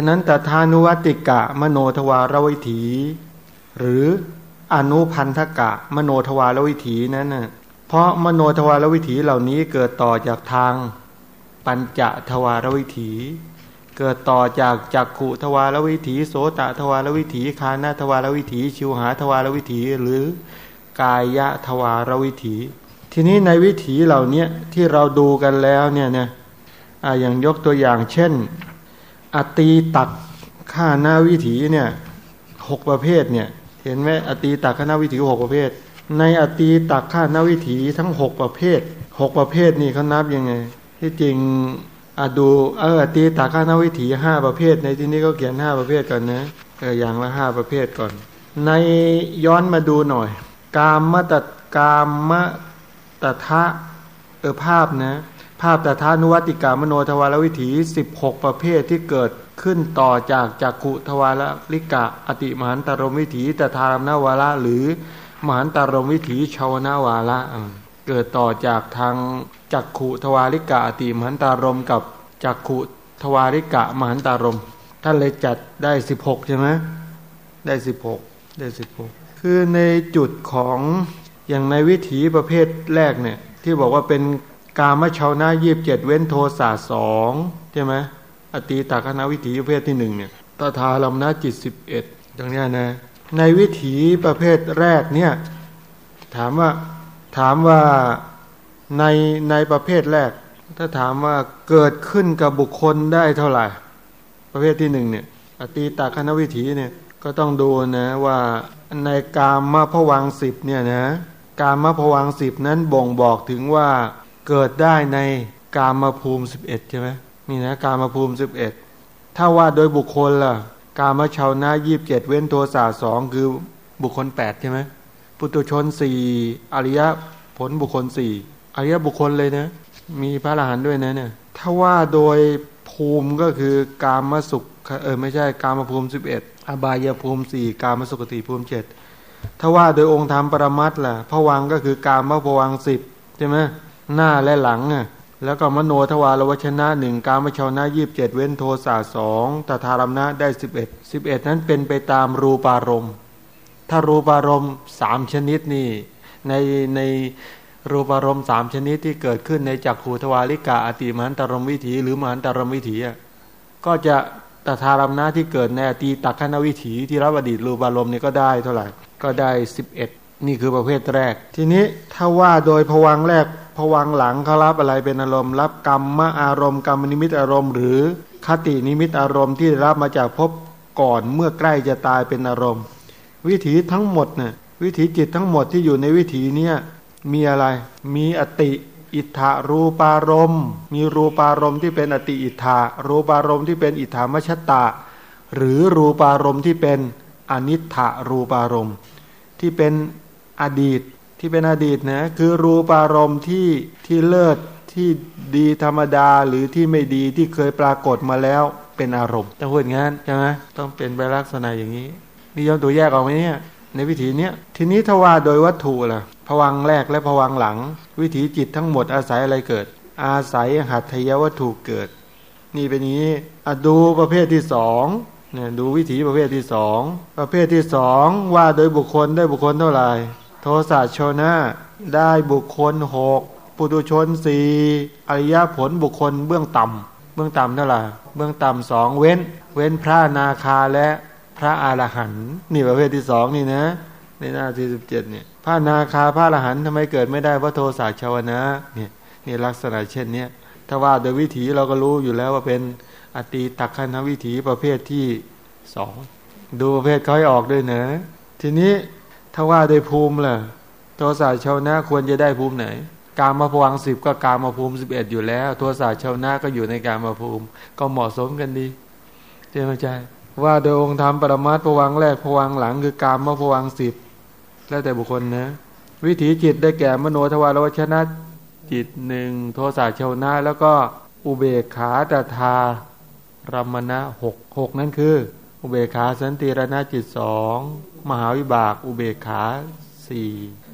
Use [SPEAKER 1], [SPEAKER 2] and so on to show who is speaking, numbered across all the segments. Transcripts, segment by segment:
[SPEAKER 1] ฉะนั้นตถานุวัติกะ มโนทวารวิถี หรืออนุพันธกะ มโนทวารวิถีนั้นนะเพราะมโนทวารวิถีเหล่านี้เกิดต่อจากทางปัญจทวารวิถี เกิดต่อจากจักขุทวารวิถี โสตทวารวิถีคานาทวารวิถี ชิวหาทวารวิถี หรือกายทวารวิถี ทีนี้ในวิถีเหล่านี้ที่เราดูกันแล้วเนี่ยเนี่ยอย่างยกตัวอย่างเช่น อตีตักข้าหน้าวิถีเนี่ยหกประเภทเนี่ยเห็นไหมอตีตักข้าหน้าวิถีหกประเภท ในอตีตักข้าหน้าวิถีทั้งหกประเภทหกประเภทนี่เขานับยังไง ที่จริงอดูเออตีตักข้าหน้าวิถีห้าประเภท ในที่นี้ก็เขียนห้าประเภทก่อนนะเอออย่างละห้าประเภทก่อน ในย้อนมาดูหน่อย กามมตกามมตทะเออภาพนะ ภาพแต่ทานุวัติกามโนทวารวิถี 16 ประเภทที่เกิดขึ้นต่อจากจักขุทวารลิกะ อติมหันตารมวิถีตถารมนาวาระหรือมหันตารมวิถีชาวนาวาระเกิดต่อจากทางจักขุทวาริกะอติมหันตารมกับจักขุทวาริกะมหันตารมท่านเลยจัดได้ 16 ใช่ไหมได้ 16 ได้ 16 คือในจุดของอย่างในวิถีประเภทแรกเนี่ยที่บอกว่าเป็น กามชาวนายีบเจ็ดเว้นโทสาสองใช่ไหมอตีตากนาวิถีประเภทที่หนึ่งเนี่ยตถาลัมนาจิตสิบเอ็ดตรงนี้นะ ในวิถีประเภทแรกเนี่ย ถามว่าถามว่าในในประเภทแรก ถ้าถามว่าเกิดขึ้นกับบุคคลได้เท่าไหร่ ประเภทที่หนึ่งเนี่ย อตีตากนวิถีเนี่ยก็ต้องดูนะว่าในกามมาพวังสิบเนี่ยนะ กามมาพวังสิบนั้นบ่งบอกถึงว่า เกิดได้ในกามภูมิสิบเอ็ดใช่ไหมนี่นะกามภูมิสิบเอ็ดถ้าว่าโดยบุคคลล่ะ กามชาวนายีบเจ็ดเว้นโทสาสองคือบุคคลแปดใช่ไหมปุตุชนสี่อริยผลบุคคลสี่อริยบุคคลเลยนะ มีพระอรหันต์ด้วยนะเนี่ยถ้าว่าโดยภูมิก็คือกามสุขเออไม่ใช่กามภูมิสิบเอ็ดอบายภูมิสี่กามสุขติภูมิเจ็ดถ้าว่าโดยองค์ธรรมปรมัตล่ะพวังก็คือกามาพวังสิบใช่ไหม หน้าและหลังอะแล้วก็มโนทวารวชนะหนึ่งการมชาวนะยีบเจ็ดเว้นโทสาสองตถารมนะได้สิบเอ็ดสิบเอ็ดนั้นเป็นไปตามรูปารมณ์ ถ้ารูปารมณ์สามชนิดนี่ในในรูปารมณ์สามชนิดที่เกิดขึ้นในจักขูทวาริกาอติมันตรมวิถี หรือมันตรมวิถีก็จะตถารมนะที่เกิดในอตีตักขณวิถีที่รับอดีตรูปารมณ์นี่ก็ได้เท่าไหร่ก็ได้สิบเอ็ด นี่คือประเภทแรก ทีนี้ถ้าว่าโดยผวังแรกผวังหลังเขารับอะไรเป็นอารมณ์ รับกรรมมอารมณ์กรรมนิมิตอารมณ์ หรือคตินิมิตอารมณ์ที่รับมาจากพบก่อนเมื่อใกล้จะตายเป็นอารมณ์ วิถีทั้งหมดเนี่ยวิถีจิตทั้งหมดที่อยู่ในวิถีเนี้ยมีอะไร มีอติอิทธารูปารมณ์ มีรูปารมณ์ที่เป็นอติอิทธารูปารมณ์ที่เป็นอิทธามชตาหรือรูปารมณ์ที่เป็นอนิถารูปารมณ์ ที่เป็น อดีตที่เป็นอดีตนะคือรูปารมณ์ที่ที่เลิศที่ดีธรรมดาหรือที่ไม่ดีที่เคยปรากฏมาแล้วเป็นอารมณ์จะพูดงั้นใช่ไหมต้องเป็นไปลักษณะอย่างนี้นี่ย้อมตัวแยกออกไหมเนี่ยในวิถีเนี้ยทีนี้ถ้าว่าโดยวัตถุล่ะผวังแรกและผวังหลัง วิถีจิตทั้งหมดอาศัยอะไรเกิด อาศัยหัตถยวัตถุเกิด นี่เป็นนี้อดูประเภทที่สองเนี่ยดูวิถีประเภทที่สองประเภทที่สองว่าโดยบุคคลได้บุคคลเท่าไหร่ โทสะโชนะได้บุคคลหกปุตุชนสี่อริยผลบุคคลเบื้องต่ำเบื้องต่ำเท่าไหร่เบื้องต่ำสองเว้น เว้นพระนาคาและพระอรหันต์นี่ประเภทที่สองนี่นะ ในหน้าที่สิบเจ็ดเนี่ยพระนาคาพระอรหันต์ทำไมเกิดไม่ได้เพราะโทสะชาวนะเนี่ยนี่ลักษณะเช่นเนี้ยถ้าว่าโดยวิถีเราก็รู้อยู่แล้วว่าเป็นอตีตักขันวิถีประเภทที่สองดูประเภทเขาให้ออกด้วยเนะ ทีนี้ ถ้าว่าโดยภูมิล่ะโทสะชาวนะควรจะได้ภูมิไหน การมาพวังสิบก็การมาภูมิสิบเอ็ดอยู่แล้ว โทสะชาวนะก็อยู่ในการมาภูมิ ก็เหมาะสมกันดีเจ้าใจว่าโดยองค์ธรรมปรมัตพวังแรกพวังหลังคือการมาพวังสิบแล้วแต่บุคคลนะ วิถีจิตได้แก่มโนทวารวชนะจิตหนึ่งโทสะชาวนะแล้วก็อุเบกขาตทารมณะหกหกนั่นคือ อุเบกขาสันติรณะจิตสอง มหาวิบาก อุเบกขาสี่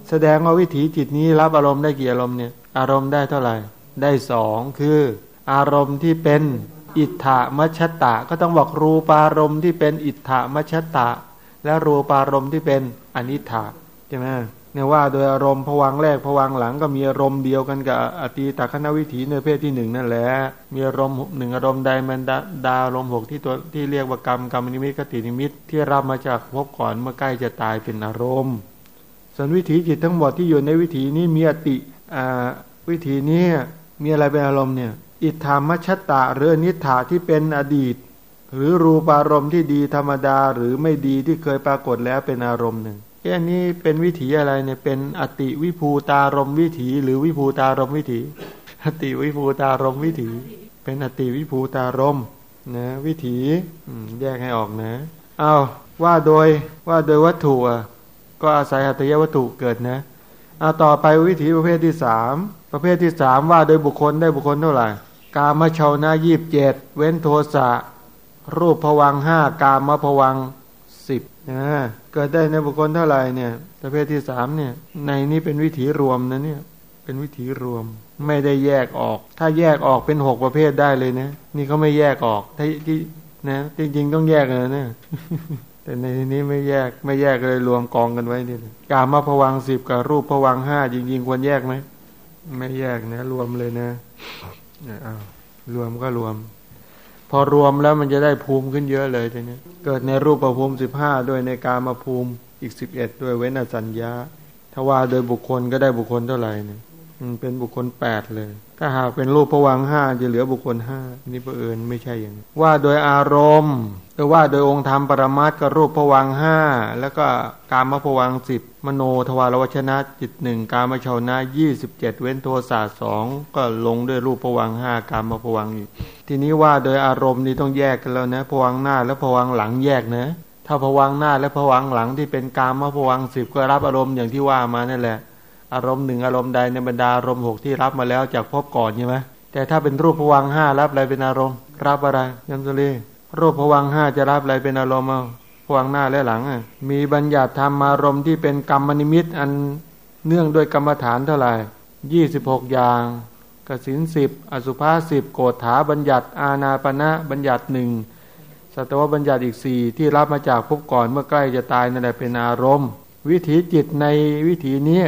[SPEAKER 1] แสดงว่าวิถีจิตนี้รับอารมณ์ได้กี่อารมณ์เนี่ย อารมณ์ได้เท่าไหร่ ได้สองคือ อารมณ์ที่เป็นอิทธามัชตะ ก็ต้องบอกรูปารมณ์ที่เป็นอิทธามัชตะ และรูปารมณ์ที่เป็นอนิถาใช่ไหม เนี่ยว่าโดยอารมณ์ผวังแรกผวังหลังก็มีอารมณ์เดียวกันกับอตีตคณวิถีในเพศที่หนึ่งนั่นแหละมีอารมณ์หนึ่งอารมณ์ใดมันดาดาอารมณ์หกที่ตัวที่เรียกว่ากรรมกรรมนิมิตกตินิมิตที่รับมาจากพบก่อนเมื่อใกล้จะตายเป็นอารมณ์ ส่วนวิถีจิตทั้งหมดที่อยู่ในวิถีนี้มีอติวิถีนี้มีอะไรเป็นอารมณ์เนี่ยอิทธามัชตะหรืออนิถาที่เป็นอดีต หรือรูปารมณ์ที่ดีธรรมดาหรือไม่ดีที่เคยปรากฏแล้วเป็นอารมณ์หนึ่ง แค่นี้เป็นวิถีอะไรเนี่ย เป็นอติวิภูตารมวิถี หรือวิภูตารมวิถี อติวิภูตารมวิถี เป็นอติวิภูตารมนะวิถีแยกให้ออกนะ เอาว่าโดยว่าโดยวัตถุอะก็อาศัยหัตยวัตถุเกิดนะเอาต่อไปวิถีประเภทที่สามประเภทที่สามว่าโดยบุคคลได้บุคคลเท่าไหร่กามชาวนายีบเจ็ดเว้นโทสะรูปผวังห้ากามผวัง นะเกิดได้ในบุคคลเท่าไหร่เนี่ยประเภทที่สามเนี่ย ในนี้เป็นวิถีรวมนะเนี่ย เป็นวิถีรวม ไม่ได้แยกออก ถ้าแยกออกเป็นหกประเภทได้เลยนะ นี่เขาไม่แยกออกถ้าที่นะจริง ๆ ต้องแยกเลยเนี่ยแต่ในที่นี้ไม่แยกไม่แยกเลยรวมกองกันไว้นี่กามาผวังสิบกับรูปผวังห้าจริง ๆ ควรแยกไหมไม่แยกนะ รวมเลยนะอ้าวรวมก็รวม อรวมแล้วมันจะได้ภูมิขึ้นเยอะเลยทีนี้เกิดในรูปประภูมิสิบห้าด้วยในการมาภูมิอีกสิบเอ็ดด้วยเว้นอสัญญาถ้าว่าโดยบุคคลก็ได้บุคคลเท่าไหร่เนี่ย เป็นบุคคลแปดเลย ถ้าหากเป็นรูปผวังห้าจะเหลือบุคคลห้านี่เอิญไม่ใช่อย่างนี้ว่าโดยอารมณ์หรือว่าโดยองค์ธรรมปรมัตกับรูปผวังห้าแล้วก็การมผวังสิบมโนทวารวชนะจิตหนึ่งการมาชาวนะยี่สิบเจ็ดเว้นโทสะสองก็ลงด้วยรูปผวังห้าการมาผวังอีกทีนี้ว่าโดยอารมณ์นี้ต้องแยกกันแล้วนะผวังหน้าและผวังหลังแยกนะถ้าผวังหน้าและผวังหลังที่เป็นการมาผวังสิบก็รับอารมณ์อย่างที่ว่ามานั่นแหละ อารมณ์หนึ่งอารมณ์ใดในบรรดาอารมณ์หกที่รับมาแล้วจากพบก่อนใช่ไหมแต่ถ้าเป็นรูปผวังห้ารับอะไรเป็นอารมณ์ รับอะไรยัมสุรีรูปผวังห้าจะรับอะไรเป็นอารมณ์เอาผวังหน้าและหลังอะมีบัญญัติธรรมอารมณ์ที่เป็นกรรมนิมิตอันเนื่องด้วยกรรมฐานเท่าไหร่ยี่สิบหกอย่างกสินสิบอสุภาสิบโกฏฐาบัญญัติอาณาปณะบัญญัติหนึ่งสัตวบัญญัติอีกสี่ที่รับมาจากพบก่อนเมื่อใกล้จะตายนั่นแหละเป็นอารมณ์ วิถีจิตในวิถีนี้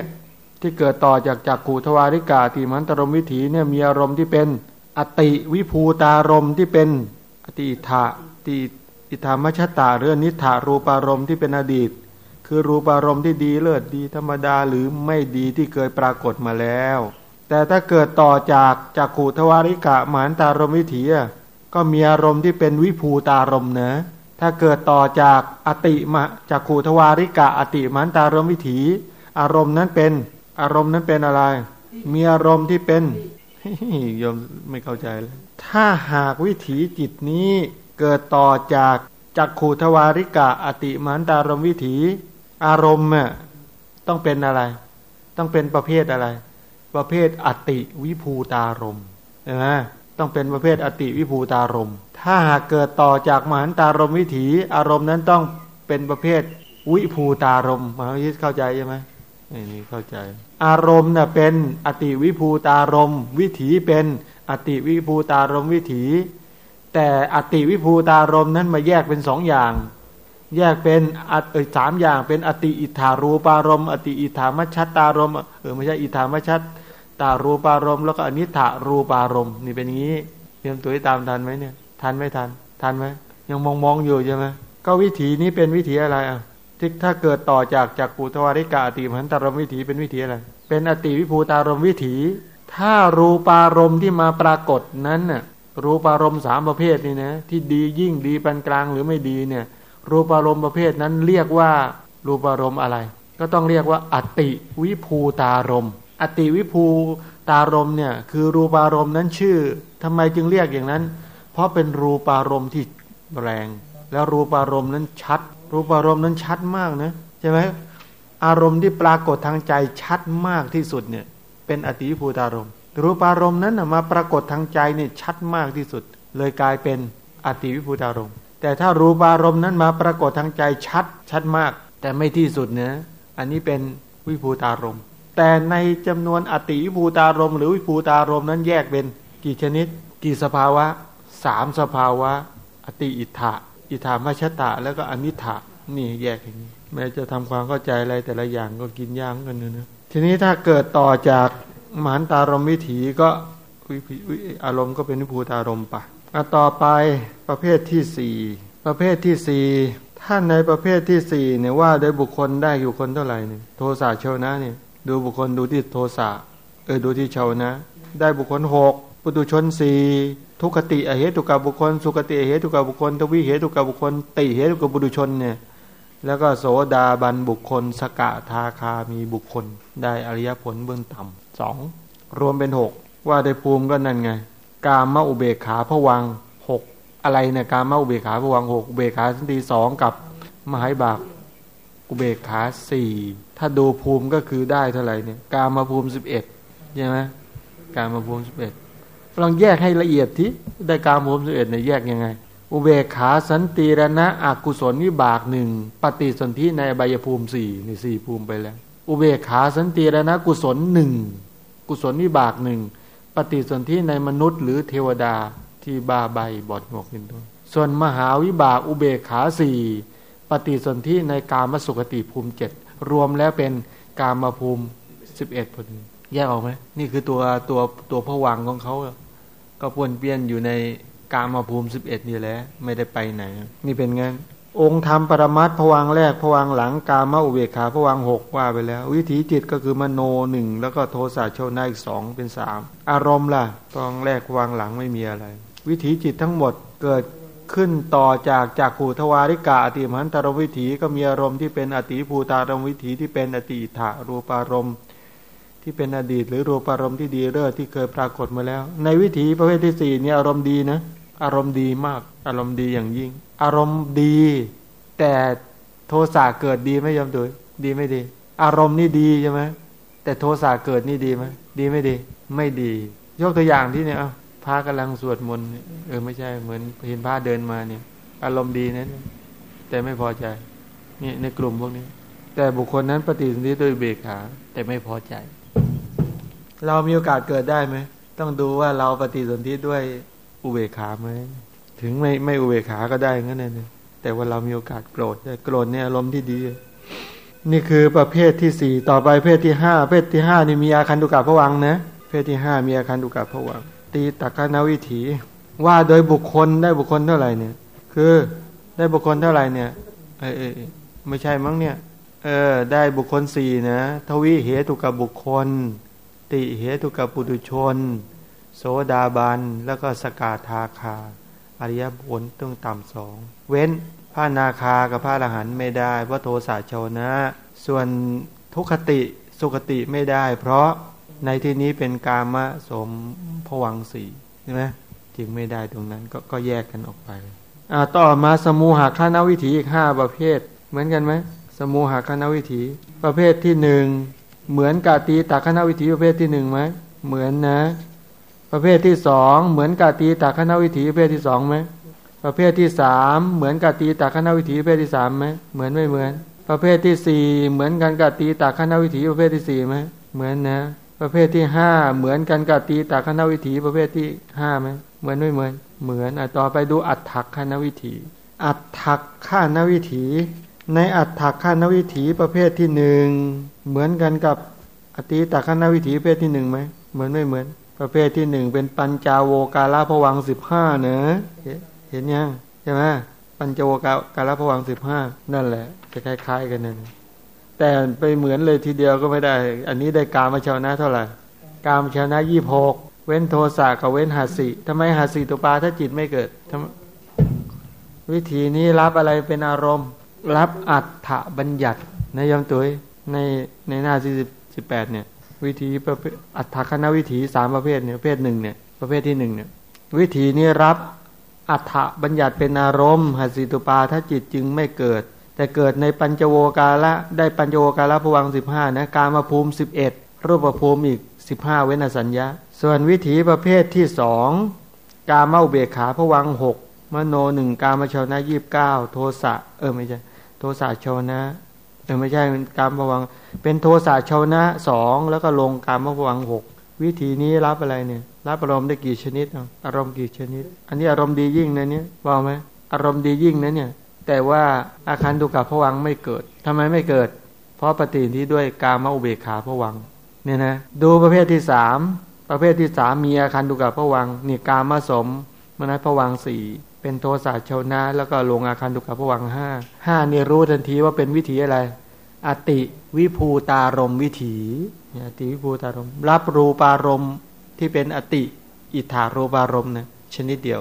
[SPEAKER 1] ที่เกิดต่อจากจักขูทวาริกาติมันตรมวิถีเนี่ยมีอารมณ์ที่เป็นอติวิภูตารมที่เป็นอติอิทะติอิธามชตาเรื่องนิถารูปารมณ์ที่เป็นอดีต คือรูปารมณ์ที่ดีเลิศดีธรรมดาหรือไม่ดีที่เคยปรากฏมาแล้ว แต่ถ้าเกิดต่อจากจักขูทวาริกะมานตารมวิถีก็มีอารมณ์ที่เป็นวิภูตารมนะถ้าเกิดต่อจากอติมาจากขูทวาริกะอติมันตารมวิถี อารมณ์นั้นเป็น อารมณ์นั้นเป็นอะไร มีอารมณ์ที่เป็นยมไม่เข้าใจเลยถ้าหากวิถีจิตนี้เกิดต่อจากจักขูทวาริกะอติมันตารมวิถี อารมณ์อะต้องเป็นอะไร ต้องเป็นประเภทอะไร ประเภทอติวิภูตารมใช่ไหมต้องเป็นประเภทอติวิภูตารมถ้าหากเกิดต่อจากมหันตารมวิถี อารมณ์นั้นต้องเป็นประเภทวิภูตารมมหาวิทยเข้าใจใช่ไหม นี่เข้าใจ อารมณ์เน่ยเป็นอติวิภูตารมวิถีเป็นอติวิภูตารมวิถี แต่อติวิภูตารมนั้นมาแยกเป็นสองอย่าง แยกเป็นเออสามอย่างเป็นอติอิทารูปารมอติอิทามัชตารมเออไม่ใช่อิทามัชตารูปารมแล้วก็อนิถารูปารมนี่เป็นอย่างนี้เตรียมตัวให้ตามทันไหมเนี่ย ทันไม่ทัน ทันไหมยังมองมองอยู่ใช่ไหมก็วิถีนี้เป็นวิถีอะไรอะ ที่ถ้าเกิดต่อจากจากปูทวาริกาอติมันตารมวิถีเป็นวิถีอะไรเป็นอติวิภูตารมวิถี ถ้ารูปารมณ์ที่มาปรากฏนั้นน่ะรูปารมณ์สามประเภทนี่นะที่ดียิ่งดีปานกลางหรือไม่ดีเนี่ย รูปารมณ์ประเภทนั้นเรียกว่ารูปารมณ์อะไร ก็ต้องเรียกว่า อติวิภูตารมอติวิภูตารมเนี่ยคือรูปารมณ์นั้นชื่อทำไมจึงเรียกอย่างนั้น เพราะเป็นรูปารมณ์ที่แรง แล้วรูปารมณ์นั้นชัด รูปอารมณ์นั้นชัดมากนะใช่ไหมอารมณ์ที่ปรากฏทางใจชัดมากที่สุดเนี่ย เป็นอติภูตารมณ์ รูปอารมณ์นั้นมาปรากฏทางใจเนี่ยชัดมากที่สุด เลยกลายเป็นอติวิภูตารมณ์ แต่ถ้ารูปอารมณ์นั้นมาปรากฏทางใจชัดชัดมาก แต่ไม่ที่สุดเนะอันนี้เป็นวิภูตารมณ์ แต่ในจำนวนอติวิภูตารมณ์หรือวิภูตารมณ์นั้นแยกเป็นกี่ชนิด กี่สภาวะสามสภาวะ อติอิทะ อิทามัชตะ แล้วก็อนิถะนี่แยกอย่างนี้ แม้จะทำความเข้าใจอะไรแต่ละอย่างก็กินย่างกันนะ ทีนี้ถ้าเกิดต่อจากมหันตารมวิถีก็อารมณ์ก็เป็นวิภูตารมณ์ปะต่อไปประเภทที่สี่ประเภทที่สี่ท่านในประเภทที่สี่เนี่ยว่าโดยบุคคลได้อยู่คนเท่าไหร่เนี่ยโทสะเชวนะเนี่ยดูบุคคลดูที่โทสะเออดูที่เชวนะ ได้บุคคลหกปุตุชนสี่ ทุกขติอเหตุกับบุคคล สุกติอเหตุกับบุคคล ทวิเหตุกับบุคคล ติเหตุกับบุตุชนเนี่ยแล้วก็โสดาบันบุคคล สกะทาคามีบุคคล ได้อริยผลเบื้องต่ำสองรวมเป็นหกว่าได้ภูมิก็นั่นไง กามมาอุเบกขาพวังหกอะไรเนี่ยกามมาอุเบกขาพวังหกอุเบกขาสันติสองกับมหายบากอุเบกขาสี่ถ้าดูภูมิก็คือได้เท่าไหร่เนี่ยกามาภูมิสิบเอ็ดใช่ไหมกามาภูมิสิบเอ็ด ลองแยกให้ละเอียดที่ได้กามาภูมิสิบเอ็ดเนี่ยแยกยังไง อุเบกขาสันติรณะอกุศลวิบากหนึ่งปฏิสนธิในใบยภูมิสี่ในสี่ภูมิไปแล้ว อุเบกขาสันติรณะกุศลหนึ่งกุศลวิบากหนึ่งปฏิสนธิในมนุษย์ หรือเทวดาที่บาใบบอดหงอกเป็นต้นส่วนมหาวิบากอุเบกขาสี่ปฏิสนธิในกามสุขติภูมิเจ็ดรวมแล้วเป็นกามภูมิสิบเอ็ดพอดีแยกออกไหมนี่คือตัวตัวตัวผวังของเขา ก็ปวนเปี้ยนอยู่ในกามาภูมิสิบเอ็ดนี่แหละไม่ได้ไปไหน นี่เป็นงั้น องค์ธรรมปรมัตผวังแรกผวังหลังกามาอุเบกขาผวังหกว่าไปแล้ว วิถีจิตก็คือมโนหนึ่งแล้วก็โทสะโชนาอีกสองเป็นสามอารมณ์ล่ะตองแรกผวังหลังไม่มีอะไร วิถีจิตทั้งหมดเกิดขึ้นต่อจากจากขูทวาริกาอติมันตารวิถีก็มีอารมณ์ที่เป็นอติภูตารมวิถีที่เป็นอติถารูปารมณ์ ที่เป็นอดีต หรือรูปารมณ์ที่ดีเลิศที่เคยปรากฏมาแล้ว ในวิถีประเภทที่สี่นี่อารมณ์ดีนะอารมณ์ดีมาก อารมณ์ดีอย่างยิ่ง อารมณ์ดี แต่โทสะเกิดดีไม่ยอมดูดีไม่ดี อารมณ์นี่ดีใช่ไหมแต่โทสะเกิดนี่ดีไหมดีไม่ดี ไม่ดี ยกตัวอย่างที่เนี่ยพระกำลังสวดมนต์เออไม่ใช่เหมือนเห็นพระเดินมาเนี่ย อารมณ์ดีนะแต่ไม่พอใจนี่ในกลุ่มพวกนี้ แต่บุคคลนั้นปฏิสนธิโดยเบกขาแต่ไม่พอใจ เรามีโอกาสเกิดได้ไหม ต้องดูว่าเราปฏิสนธิด้วยอุเบกขาไหม ถึงไม่ไม่อุเบกขาก็ได้งั้นเลยแต่ว่าเรามีโอกาสโกรธโกรธเนี่ยอารมณ์ที่ดี นี่คือประเภทที่สี่ต่อไปเพศที่ห้าเพศที่ห้านี่มีอาคันตุกะพวังนะ เพศที่ห้ามีอาคันตุกะพวัง ตีตักนวิถี ว่าโดยบุคคลได้บุคคลเท่าไหร่เนี่ย คือได้บุคคลเท่าไหร่เนี่ยเออไม่ใช่มั้งเนี่ย เออ ได้บุคคลสี่นะ ทวีเหตุกับบุคคล ติเหตุกับปุถุชน โสดาบัน แล้วก็สกาทาคา อริยผลต้องต่ำสองเว้นพระนาคากับพระอรหันต์ไม่ได้เพราะโทสะชนะ ส่วนทุคติสุคติไม่ได้ เพราะในที่นี้เป็นกามะสมผวังสีใช่ไหมจึงไม่ได้ตรงนั้นก็ก็แยกกันออกไปอ่าต่อมาสมูหะคณวิถีอีกห้าประเภท เหมือนกันไหมสมูหะคณวิถี ประเภทที่หนึ่ง เหมือนกาตีตาคณวิถีประเภทที่หนึ่งไหมเหมือนนะ ประเภทที่สองเหมือนกาตีตาคณวิถีประเภทที่สองไหมประเภทที่สามเหมือนกาตีตาคณวิถีประเภทที่สามไหมเหมือนไม่เหมือน ประเภทที่สี่เหมือนกันกาตีตาคณวิถีประเภทที่สี่ไหมเหมือนนะ ประเภทที่ห้าเหมือนกันกับตีตาคณวิถีประเภทที่ห้าไหมเหมือนไม่เหมือน เหมือนอะต่อไปดูอัตถักคณวิถี อัตถักข้านวิถี ในอัตถักข้านวิถีประเภทที่หนึ่งเหมือนกันกับอติตาคณวิถีประเภทที่หนึ่งไหมเหมือนไม่เหมือน ประเภทที่หนึ่งเป็นปัญจาโวกาลาผวังสิบห้าเนอะเห็นยังใช่ไหมปัญจโวกาลาผวังสิบห้านั่นแหละจะคล้าย ๆ กันนั่นแต่ไปเหมือนเลยทีเดียวก็ไม่ได้ อันนี้ได้กามาชาวนะเท่าไหร่กามชาวนะยี่หกเว้นโทสะกับเว้นหาสีทำไมหาสีตุปาถ้าจิตไม่เกิด วิธีนี้รับอะไรเป็นอารมณ์ รับอัฏฐบัญญัติในยมตุยในในหน้าที่สิบแปดเนี่ย วิธีประเภทอัฏฐคณวิถีสามประเภทเนี่ยประเภทหนึ่งเนี่ยประเภทที่หนึ่งเนี่ย วิธีนี้รับอัฏฐบัญญัติเป็นอารมณ์หาสีตุปาถ้าจิตจึงไม่เกิด แต่เกิดในปัญจโวกาละได้ปัญจโวกาละพวังสิบห้านะการมาภูมิสิบเอ็ดรูปภูมิอีกสิบห้าเวนสัญญาส่วนวิถีประเภทที่สองกาเมาเบขาพวังหกมโนหนึ่งกามาชาวนะยี่บเก้าโทสะเออไม่ใช่ โทสะชาวนะเออไม่ใช่กามพวังเป็นโทสะชาวนะสองแล้วก็ลงกามพวังหกวิธีนี้รับอะไรเนี่ย รับอารมณ์ได้กี่ชนิดอารมณ์กี่ชนิด อันนี้อารมณ์ดียิ่งนะเนี่ยบอกไหมอารมณ์ดียิ่งนะเนี่ย แต่ว่าอาคารดุกับผวังไม่เกิดทำไมไม่เกิด เพราะปฏิทินด้วยกามอุเบกขาผวังเนี่ยนะดูประเภทที่สามประเภทที่สามมีอาคารดุกับผวังนี่กามสมมนัสผวังสี่ เป็นโทสะชาวนาแล้วก็ลงอาคารดุกับผวังห้าห้านี่รู้ทันทีว่าเป็นวิถีอะไร อติวิภูตารมวิถีอติวิภูตารมรับรูปารมที่เป็นอติอิทธารูปารมณ์นะชนิดเดียว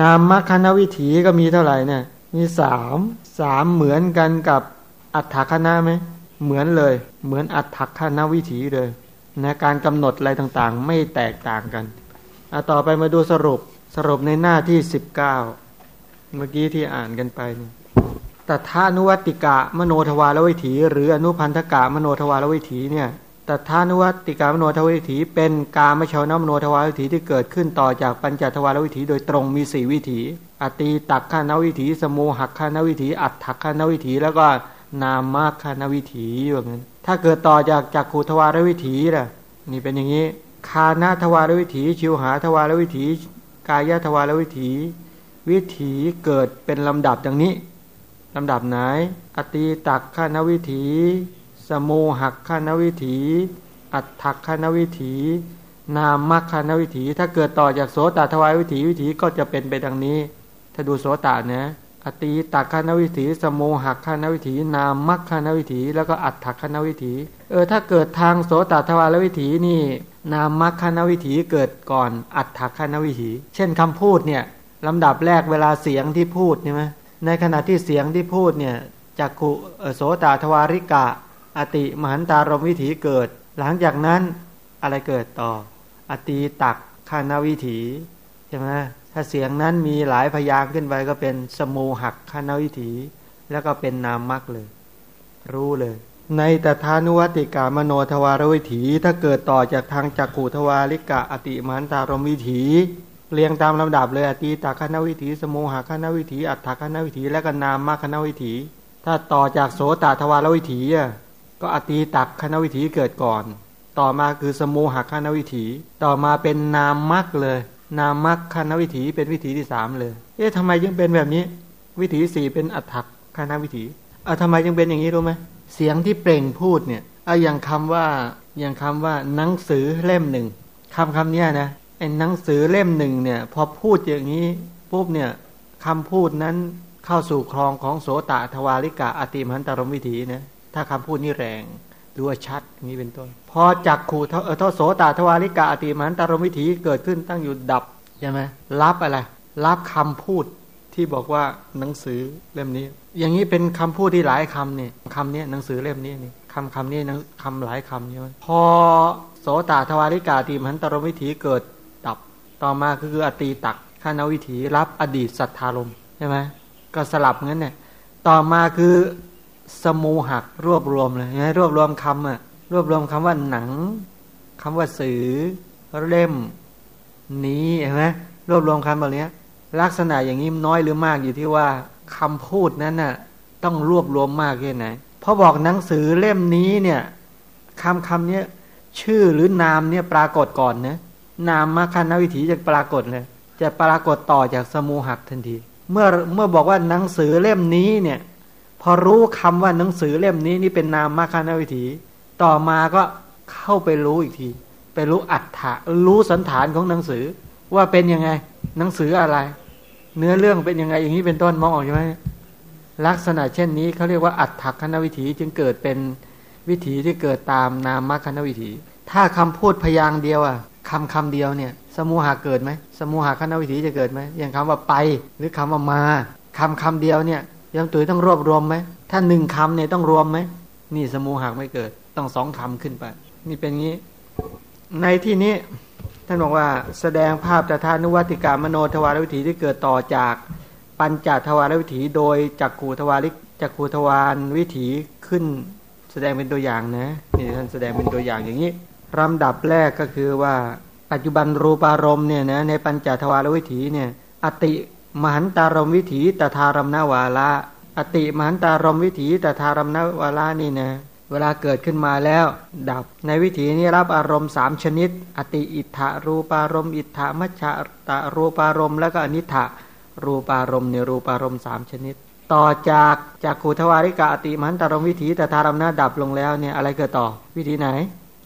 [SPEAKER 1] นามมคณวิถีก็มีเท่าไหร่เนี่ยมีสามสามเหมือนกันกับอัฏฐคณะไหมเหมือนเลย เหมือนอัฏฐคณวิถีเลยนะการกำหนดอะไรต่างๆ ไม่แตกต่างกันอต่อไปมาดูสรุปสรุปในหน้าที่สิบเก้า เมื่อกี้ที่อ่านกันไปนี่แต่ท่านุวัติกะมโนทวารวิถี หรืออนุพันธกะมโนทวารวิถีเนี่ยแต่ท่านุวัติกามโนทวารวิถี เป็นกามชาวนมโนทวารวิถีที่เกิดขึ้นต่อจากปัญจทวารวิถี โดยตรงมีสี่วิถี อตีตักขานวิถี สมูหักขานวิถี อัตถักขานวิถี แล้วก็นามากขานวิถีอย่างนั้น ถ้าเกิดต่อจากจากขูทวารวิถีล่ะนี่เป็นอย่างนี้ คานาทวารวิถี ชิวหาทวารวิถี กายทวารวิถี วิถีเกิดเป็นลำดับดังนี้ลำดับไหน อตีตักขานวิถี สมูหักขานวิถี อัตถักขานวิถี นามมัคขานวิถี ถ้าเกิดต่อจากโสตทวายวิถีวิถีก็จะเป็นไปดังนี้ ถ้าดูโสตนะอตีตักขานวิถี สมูหักขานวิถี นามมัคขานวิถี แล้วก็อัตถักขานวิถี เออถ้าเกิดทางโสตทวายวิถีนี่ นามมัคขานวิถีเกิดก่อน อัตถักขานวิถี เช่นคำพูดเนี่ย ลำดับแรกเวลาเสียงที่พูดใช่ไหมในขณะที่เสียงที่พูดเนี่ยจากขุโสตทวาริกะ อติมหันตารมวิถีเกิด หลังจากนั้นอะไรเกิดต่อ อติตักคานาวิถีใช่ไหมถ้าเสียงนั้นมีหลายพยางขึ้นไปก็เป็นสมูหักคานาวิถี แล้วก็เป็นนามมักเลย รู้เลย ในตถานุวติกามโนทวารวิถี ถ้าเกิดต่อจากทางจักขูทวาริกะ อติมหันตารมวิถี เรียงตามลำดับเลยอติตักคานาวิถีสมูหักคานาวิถี อัตถคานาวิถี และก็นามมักคานาวิถี ถ้าต่อจากโสตทวารวิถีอะก็อตีตักคณวิถีเกิดก่อน ต่อมาคือสมูหักคณวิถี ต่อมาเป็นนามมักเลย นามมักคณวิถีเป็นวิถีที่สามเลย เอ๊ะทำไมยังเป็นแบบนี้ วิถีสี่เป็นอัตักคณวิถีอะทำไมยังเป็นอย่างนี้รู้ไหมเสียงที่เปล่งพูดเนี่ยอะอย่างคำว่าอย่างคำว่าหนังสือเล่มหนึ่งคำคำนี้นะ ไอ้หนังสือเล่มหนึ่งเนี่ย พอพูดอย่างนี้ปุ๊บเนี่ยคำพูดนั้นเข้าสู่ครองของโสตทวาริกะอติมันตรมวิถีนะถ้าคำพูดนี่แรงรือว่าชัดนี้เป็นต้น พอจักขู่เออทโสตทวาริกาอติมันตารมิถีเกิดขึ้นตั้งอยู่ดับใช่ไหมรับอะไรรับคำพูดที่บอกว่าหนังสือเล่มนี้ อย่างนี้เป็นคำพูดที่หลายคำเนี่ยคำนี้หนังสือเล่มนี้นี่คำคำนี้คำหลายคำใช่ไหมพอโสตทวาริกาติมันตรมิถีเกิด ต่อมาคืออตีตักข้านวิถีรับอดีตสัทธารมใช่ไหมก็สลับงั้นเนี่ย ต่อมาคือสมูหักรวบรวมเลยนะรวบรวมคำอะรวบรวมคำว่าหนังคำว่าสื่อเล่ม นี้เห็นไหมรวบรวมคำแบบนี้ลักษณะอย่างนี้น้อยหรือมากอยู่ที่ว่าคำพูดนั้นน่ะต้องรวบรวมมากแค่ไหนพราะบอกหนังสือเล่มนี้เนี่ยคำคำนี้ชื่อหรือนามเนี่ยปรากฏก่อนนะ นามมาคันวิถีจะปรากฏเลย จะปรากฏต่อจากสมูหักทันที เมื่อเมื่อบอกว่าหนังสือเล่มนี้เนี่ย พอรู้คำว่าหนังสือเล่มนี้นี่เป็นนามมาคานวิถี ต่อมาก็เข้าไปรู้อีกที ไปรู้อัฏฐะรู้สันฐานของหนังสือ ว่าเป็นยังไง หนังสืออะไร เนื้อเรื่องเป็นยังไง อย่างนี้เป็นต้นมองออกใช่ไหมลักษณะเช่นนี้เขาเรียกว่าอัฏฐคณวิถีจึงเกิดเป็นวิถีที่เกิดตามนามมาคณวิถี ถ้าคำพูดพยางเดียวอะ คำคำเดียวเนี่ย สมุหาเกิดไหมสมุหาคณวิถีจะเกิดไหมอย่างคำว่าไป หรือคำว่ามาคำคำเดียวเนี่ยยมตุยต้องรวบรวมไหมถ้าหนึ่งคำเนี่ยต้องรวมไหมนี่สมูหักไม่เกิด ต้องสองคำขึ้นไป นี่เป็นงี้ ในที่นี้ท่านบอกว่าแสดงภาพตถานุวัติกามโนทวารวิถีที่เกิดต่อจากปัญจทวารวิถีโดยจักขูทวาริกจักขูทวารวิถีขึ้น แสดงเป็นตัวอย่างนะนี่ท่านแสดงเป็นตัวอย่างอย่างนี้ ลำดับแรกก็คือว่า ปัจจุบันรูปารมณ์เนี่ยนะในปัญจทวารวิถีเนี่ย อติมหันตารมวิถีตถารมนาวาละอติมหันตารมวิถีตถารมนาวาละนี่นะเวลาเกิดขึ้นมาแล้ว ดับ ในวิถีนี้รับอารมณ์สามชนิด อติอิทธารูปารมณ์อิทธามัชตะรูปารมณ์แล้วก็อนิถะรูปารมณ์ในรูปารมณ์สามชนิด ต่อจากจากขูทวาริกาอติมหันตารมวิถีต่ทารมนาดับลงแล้วเนี่ยอะไรเกิดต่อ วิธีไหน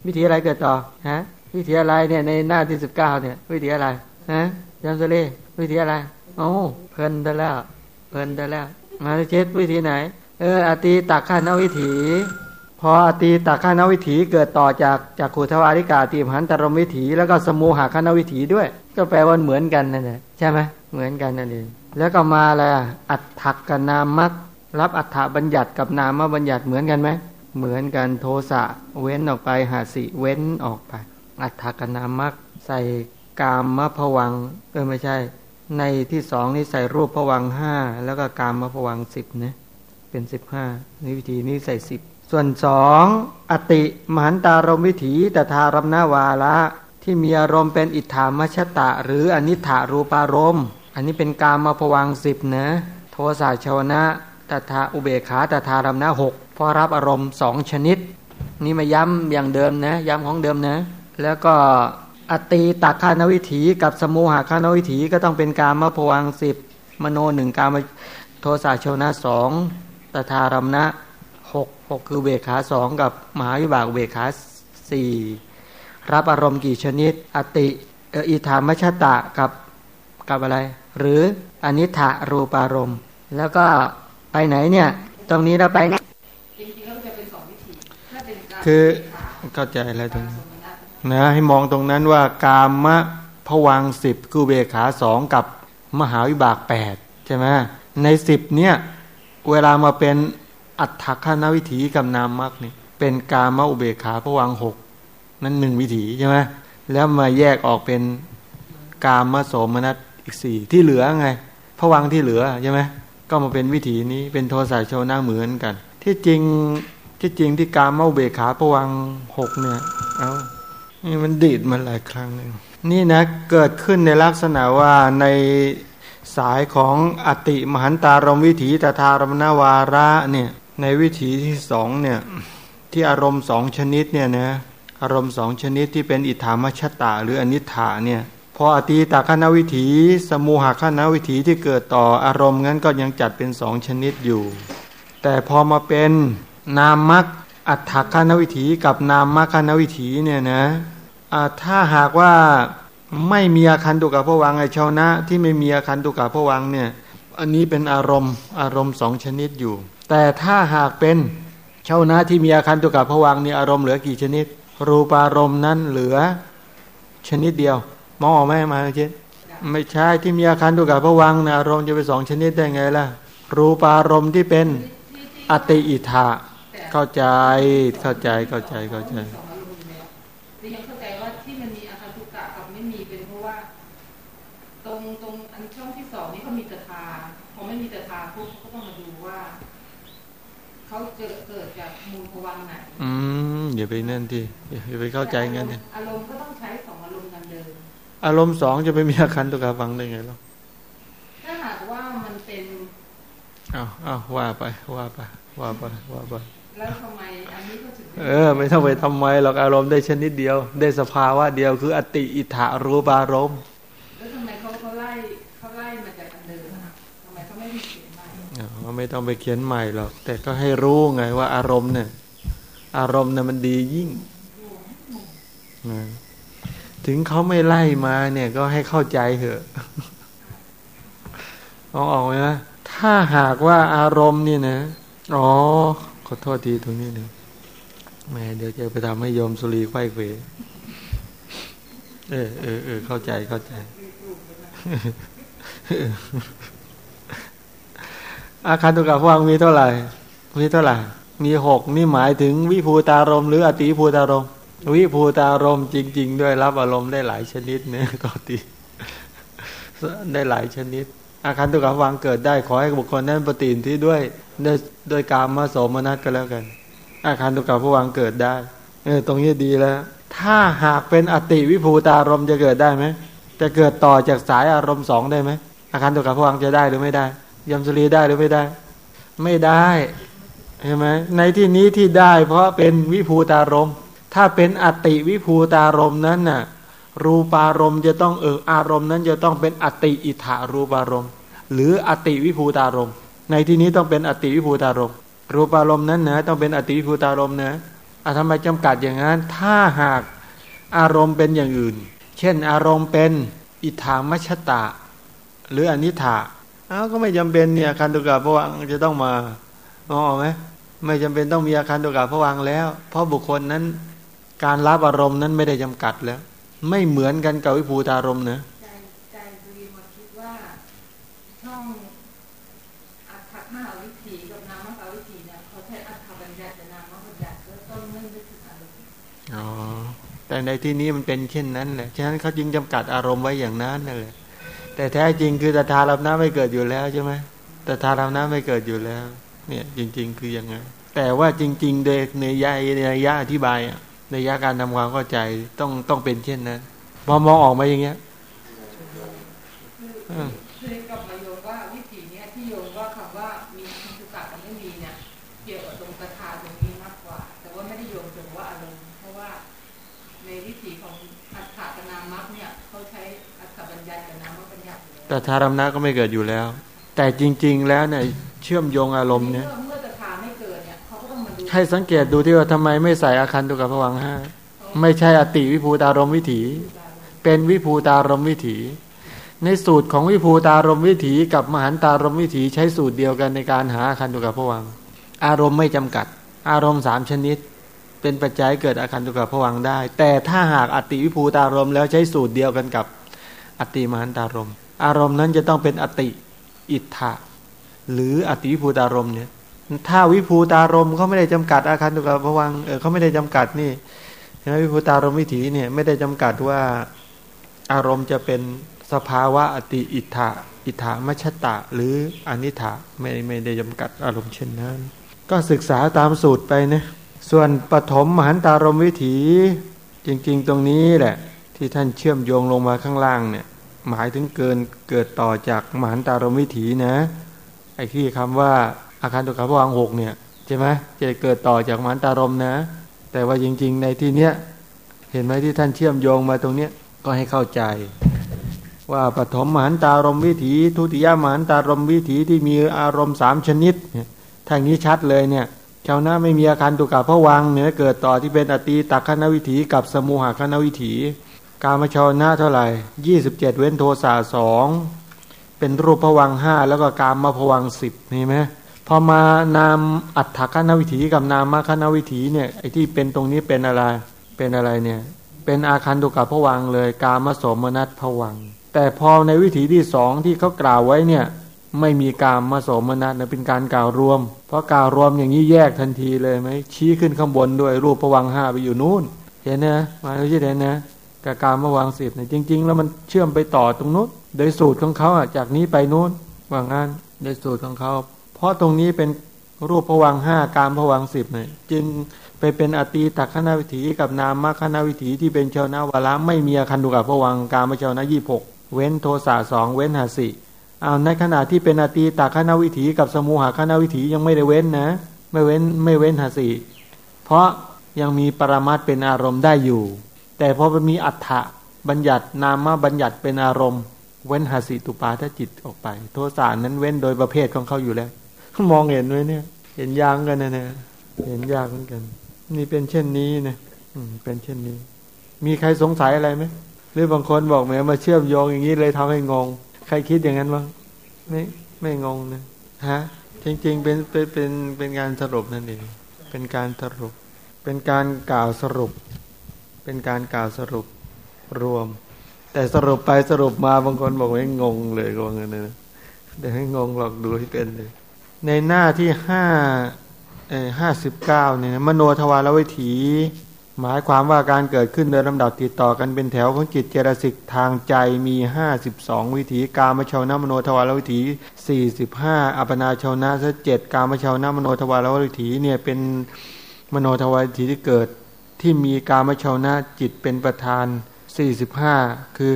[SPEAKER 1] วิธีอะไรเกิดต่อฮะวิธีอะไรเนี่ยในหน้าที่สิบเก้าเนี่ย วิธีอะไรฮะยามสเลวิธีอะไรโอ้เพลินได้แล้วเพลินได้แล้ว มาเช็ดวิธีไหน เอออติตักข้านวิถีพออตีตักข้านวิถีเกิดต่อจากจากขูทวาริกาตีมหันตรมวิถีแล้วก็สมูหาข้านวิถีด้วย ก็แปลว่าเหมือนกันนั่นแหละใช่ไหมเหมือนกันนั่นเองแล้วก็มาแล้วอัตถักนามักรับอัฏฐบัญญัติกับนามบัญญัติเหมือนกันไหม เหมือนกันโทสะเว้นออกไปหาสิเว้นออกไป อัฏฐกนามักใส่กามมะผวังเออไม่ใช่ ในที่สองนี่ใส่รูปผวังห้าแล้วก็กามมะผวังสิบนะเป็นสิบห้านี่วิธีนี้ใส่สิบส่วนสองอติมหันตารมวิถีตถารมนาวาละที่มีอารมณ์เป็นอิทธามชตะ หรืออนิถารูปารมณ์ อันนี้เป็นกามมาผวังสิบนะ โทสะชาวนะ ตถาอุเบขาตถารมนะหกพอรับอารมณ์สองชนิด นี่มาย้ำอย่างเดิมนะ ย้ำของเดิมนะ แล้วก็อตีตักขานวิถีกับสมุหคานวิถีก็ต้องเป็นการมาผวังสิบมโนหนึ่งกามโทสะชนะสองตถารมนะหกหกคือเบขาสองกับมหาวิบากเบขาสี่รับอารมณ์กี่ชนิด อติอิธามชตะกับกับอะไร หรืออนิถารูปารมณ์ แล้วก็ ไปไหนเนี่ย ตรงนี้เราไปจริงๆแล้วจะคือเข้าใจอะไรตรงนี้นะให้มองตรงนั้นว่ากามะผวังสิบกูเบขาสองกับมหาวิบากแปดใช่ไหมในสิบเนี่ย เวลามาเป็นอัตถคานวิถีกับนามมรรคนี่เป็นกามะอุเบขาพวังหกนั่นหนึ่งวิถีใช่ไหมแล้วมาแยกออกเป็นกามะโสมนัสอีกสี่ที่เหลือไงพวังที่เหลือใช่ไหม ก็มาเป็นวิถีนี้เป็นโทสะโชนาเหมือนกัน ที่จริงที่จริงที่กาเมอุเบขาพวังหกเนี่ย เอานี่มันดีดมาหลายครั้งเลยนี่นะเกิดขึ้นในลักษณะว่าในสายของอติมหันตารมวิถีตถารมนาวาระเนี่ยในวิถีที่สองเนี่ยที่อารมณ์สองชนิดเนี่ยนะอารมณ์สองชนิดที่เป็นอิทธามชตาหรืออนิถาเนี่ย พออตีตาขณวิถี สมูหขณวิถีที่เกิดต่ออารมณ์งั้นก็ยังจัดเป็นสองชนิดอยู่ แต่พอมาเป็นนามมักอัฏฐคณวิถีกับนามมัคคณวิถีเนี่ยนะถ้าหากว่าไม่มีอาคันตุกับพวังไอชาวนะ ที่ไม่มีอาคันตุกับพวังเนี่ยอันนี้เป็นอารมณ์อารมณ์สองชนิดอยู่ แต่ถ้าหากเป็นช่านะที่มีอาการตุกับผวังนี่อารมณ์เหลือกี่ชนิด รูปารมณ์นั้นเหลือชนิดเดียว มองออกไหมมาเช่นไม่ใช่ที่มีอาการตุกับผวังนะอารมณ์จะไปสองชนิดได้ไงล่ะ รูปารมณ์ที่เป็นอติอิทาเข้าใจเข้าใจเข้าใจเข้าใจอืมอย่าไปนั่นที่อย่าไปเข้าใจงั้นเนี่ย
[SPEAKER 2] อารมณ์ก็ต้อง อารมณ์
[SPEAKER 1] สองจะไปมีอาการตุกาฟังได้ไง
[SPEAKER 2] ล่ะถ้าหากว่ามันเป็น
[SPEAKER 1] อ้าวอ้าวว่าไป ว่าไป ว่าไปว่าไป
[SPEAKER 2] แล้วทำไมอันนี้ก็ถึง
[SPEAKER 1] เออ ไม่ต้องไปทำไมหรอกอารมณ์ได้ชนิดเดียว ได้สภาวะเดียวคืออติอิทารูปารมณ์
[SPEAKER 2] แล้วทำไมเขาเขาไล่เขาไล่มาจากอันเดิมทำไมเขาไม่เขียนใหม่
[SPEAKER 1] อ๋อไม่ต้องไปเขียนใหม่หรอกแต่ก็ให้รู้ไงว่าอารมณ์เนี่ย อารมณ์นะมันดียิ่ง ถึงเขาไม่ไล่มาเนี่ยก็ให้เข้าใจเถอะลองออกไหมนะถ้าหากว่าอารมณ์นี่นะ อ๋อ ขอโทษทีตรงนี้หนึ่งแม่เดี๋ยวจะไปทำให้โยมสุรีไข้เวเออเออเออเข้าใจเข้าใจ อาคารตุกะฟังมีเท่าไหร่ มีเท่าไหร่ มีหกนี่หมายถึงวิภูตารมหรืออติภูตารม วิภูตารมจริง ๆ ด้วยรับอารมณ์ได้หลายชนิดเนี่ยต่อตีได้หลายชนิด อาการตุกวังเกิดได้ ขอให้บุคคลนั้นปฏินที่ด้วยด้วยด้วยการมาโสมนัสก็แล้วกัน อาการตุกวังเกิดได้เออตรงนี้ดีแล้ว ถ้าหากเป็นอติวิภูตารมจะเกิดได้ไหมจะเกิดต่อจากสายอารมณ์สองได้ไหมอาการตุกวังจะได้หรือไม่ได้ยมสุรีได้หรือไม่ได้ ไม่ได้ใช่ไหมในที่นี้ที่ได้ เพราะเป็นวิภูตารมณ์ ถ้าเป็นอติวิภูตารมณ์นั้นน่ะรูปารมณ์จะต้องเอออารมณ์นั้นจะต้องเป็นอติอิทารูปารมณ์หรืออติวิภูตารมณ์ในที่นี้ต้องเป็นอติวิภูตารมณ์รูปารมณ์นั้นนะต้องเป็นอติวิภูตารมณ์นะอทำไมจำกัดอย่างนั้น ถ้าหากอารมณ์เป็นอย่างอื่น เช่น อารมณ์เป็นอิทามัชตะ หรืออนิถาอ้าวก็ไม่จำเป็นเนี่ยคันตุกะพวังจะต้องมาอ๋อไหมไม่จำเป็นต้องมีอาคารตุกะพวังแล้ว เพราะบุคคลนั้น การรับอารมณ์นั้นไม่ได้จำกัดแล้ว ไม่เหมือนกันกับวิภูตารมณ์นะ
[SPEAKER 2] ใจใจดีมาคิดว่าช่องอัตถมหาวิถีกับนามมหาวิถีเนี่ยเขาใช้อัตถบัญญัตินามบัญญัติก็ต้นเนื่องด้วยถึงอารมณ์อ๋อ
[SPEAKER 1] แต่ในที่นี้มันเป็นเช่นนั้นแหละฉะนั้นเขาจึงจำกัดอารมณ์ไว้อย่างนั้นนั่นแหละแต่แท้จริงคือตถาลับน้ำไม่เกิดอยู่แล้วใช่ไหมตถาลับน้ำไม่เกิดอยู่แล้ว เนี่ยจริง ๆ คือยังไงแต่ว่าจริง ๆ เด็กในยะในยะอธิบาย ในยะการทำความเข้าใจต้องต้องเป็นเช่นนั้นพอมองออกมาอย่างเงี้ย
[SPEAKER 2] คือกลับมาโยงว่าวิถีเนี้ยที่โยงว่าคำว่ามีคุณสุกะกับไม่มีเนี่ยเกี่ยวกับตรงกระทาตรงนี้มากกว่า แต่ว่าไม่ได้โยงถึงว่าอารมณ์เพราะว่าในวิถีของอัฏฐกนามมักเนี่ยเขาใช้อัฏฐบัญญัติกับนามบัญญัติ
[SPEAKER 1] แต่ทารมนะก็ไม่เกิดอยู่แล้ว แต่จริง ๆ แล้วเนี่ยเชื่อมโยงอารมณ์เนี่ย ให้สังเกตดูที่ว่าทำไมไม่ใส่อาคันตุกับผวังห้าไม่ใช่อติวิภูตารมวิถี เป็นวิภูตารมวิถี ในสูตรของวิภูตารมวิถี กับมหันตารมวิถีใช้สูตรเดียวกันในการหาอาคันตุกับผวัง อารมณ์ไม่จำกัด อารมณ์สามชนิด เป็นปัจจัยเกิดอาคันตุกับผวังได้ แต่ถ้าหากอติวิภูตารมแล้วใช้สูตรเดียวกันกับ อติมหันตารมอารมณ์นั้นจะต้องเป็นอติอิทธะหรืออติวิภูตารมเนี่ย ถ้าวิภูตารมเขาไม่ได้จำกัดอาคารตุกะวังเออเขาไม่ได้จำกัดนี่ใช่ไหมวิภูตารมวิถีเนี่ยไม่ได้จำกัดว่าอารมณ์จะเป็นสภาวะอติอิทธะอิทธามัชตะ หรืออนิถาไม่ไม่ได้จำกัดอารมณ์เช่นนั้น ก็ศึกษาตามสูตรไปนะส่วนปฐมมหันตารมวิถี จริง ๆ ตรงนี้แหละ ที่ท่านเชื่อมโยงลงมาข้างล่างเนี่ย หมายถึงเกินเกิดต่อจากมหันตารมวิถีนะไอ้ที่คำว่า อาคารตุกขพวังหกเนี่ยใช่ไหมจะเกิดต่อจากมันตารมนะ แต่ว่าจริง ๆ ในที่เนี้ยเห็นไหมที่ท่านเชื่อมโยงมาตรงเนี้ยก็ให้เข้าใจ ว่าปฐมมหันตารมวิถี ทุติยมหันตารมวิถีที่มีอารมณ์สามชนิดเนี่ยทางนี้ชัดเลยเนี่ยชาวนาไม่มีอาคารตุกะพวังเนี่ยเกิดต่อที่เป็นอตีตักขณวิถีกับสมุหคณวิถี กามชาวนาเท่าไหร่ยี่สิบเจ็ดเว้นโทสาสองเป็นรูปพวังห้าแล้วก็กามมาพวังสิบนี่ไหม พอมานามอัฏฐคณวิถีกับนามมาคณวิถีเนี่ยไอ้ที่เป็นตรงนี้เป็นอะไรเป็นอะไรเนี่ย เป็นอาคันตุกับผวังเลย กามสมนัตผวัง แต่พอในวิถีที่สองที่เขากล่าวไว้เนี่ยไม่มีกามมาสมนัตนะเป็นการกล่าวรวม เพราะกล่าวรวมอย่างนี้แยกทันทีเลยไหมชี้ขึ้นข้างบนด้วยรูปผวังห้าไปอยู่นู้นเห็นนะมาดูที่เห็นนะกับการมาวางสิบเนี่ยจริง ๆ แล้วมันเชื่อมไปต่อตรงนู้นโดยสูตรของเขาอะจากนี้ไปนู้นว่างั้นโดยสูตรของเขา เพราะตรงนี้เป็นรูปผวังห้าการผวังสิบเนี่ยจึงไปเป็นอตีตักขณวิถีกับนามมคณวิถีที่เป็นชาวนาวละไม่มีอคันดุกับผวังการมาชาวนายี่หกเว้นโทสะสองเว้นหาสิเอาในขณะที่เป็นอตีตักขณวิถีกับสมุหคณวิถียังไม่ได้เว้นนะ ไม่เว้นไม่เว้นหาสิเพราะยังมีปรมัตเป็นอารมณ์ได้อยู่ แต่พอมันมีอัฏฐะบัญญัตินามบัญญัติเป็นอารมณ์ เว้นหาสิตุปาถ้าจิตออกไป โทสะนั้นเว้นโดยประเภทของเขาอยู่แล้ว มองเห็นไว้เนี่ย เห็นยางกันนะเนี่ยเห็นยางเหมือนกัน นี่เป็นเช่นนี้นะอืมเป็นเช่นนี้ มีใครสงสัยอะไรไหมหรือบางคนบอกแหมมาเชื่อมโยงอย่างนี้เลยทำให้งง ใครคิดอย่างนั้นบ้างไม่ไม่งงนะฮะจริงๆเป็นเป็นเป็นเป็นการสรุปนั่นเองเป็นการสรุป เป็นการกล่าวสรุป เป็นการกล่าวสรุปรวม แต่สรุปไปสรุปมาบางคนบอกว่างงเลยก็ว่างั้นนะเดี๋ยวให้งงหลอกดูให้เป็นเลย ในหน้าที่ห้าห้าสิบเก้าเนี่ยมโนทวารวิถี หมายความว่าการเกิดขึ้นโดยลำดับติดต่อกันเป็นแถวของจิตเจรสิกทางใจมีห้าสิบสองวิถีกามชาวนมโนทวารวิถีสี่สิบห้าอัปนาชาวนะเจ็ดกามชาวนมโนทวารวิถีเนี่ยเป็นมโนทวารวิถีที่เกิดที่มีกามชาวนะจิตเป็นประธานสี่สิบห้าคือ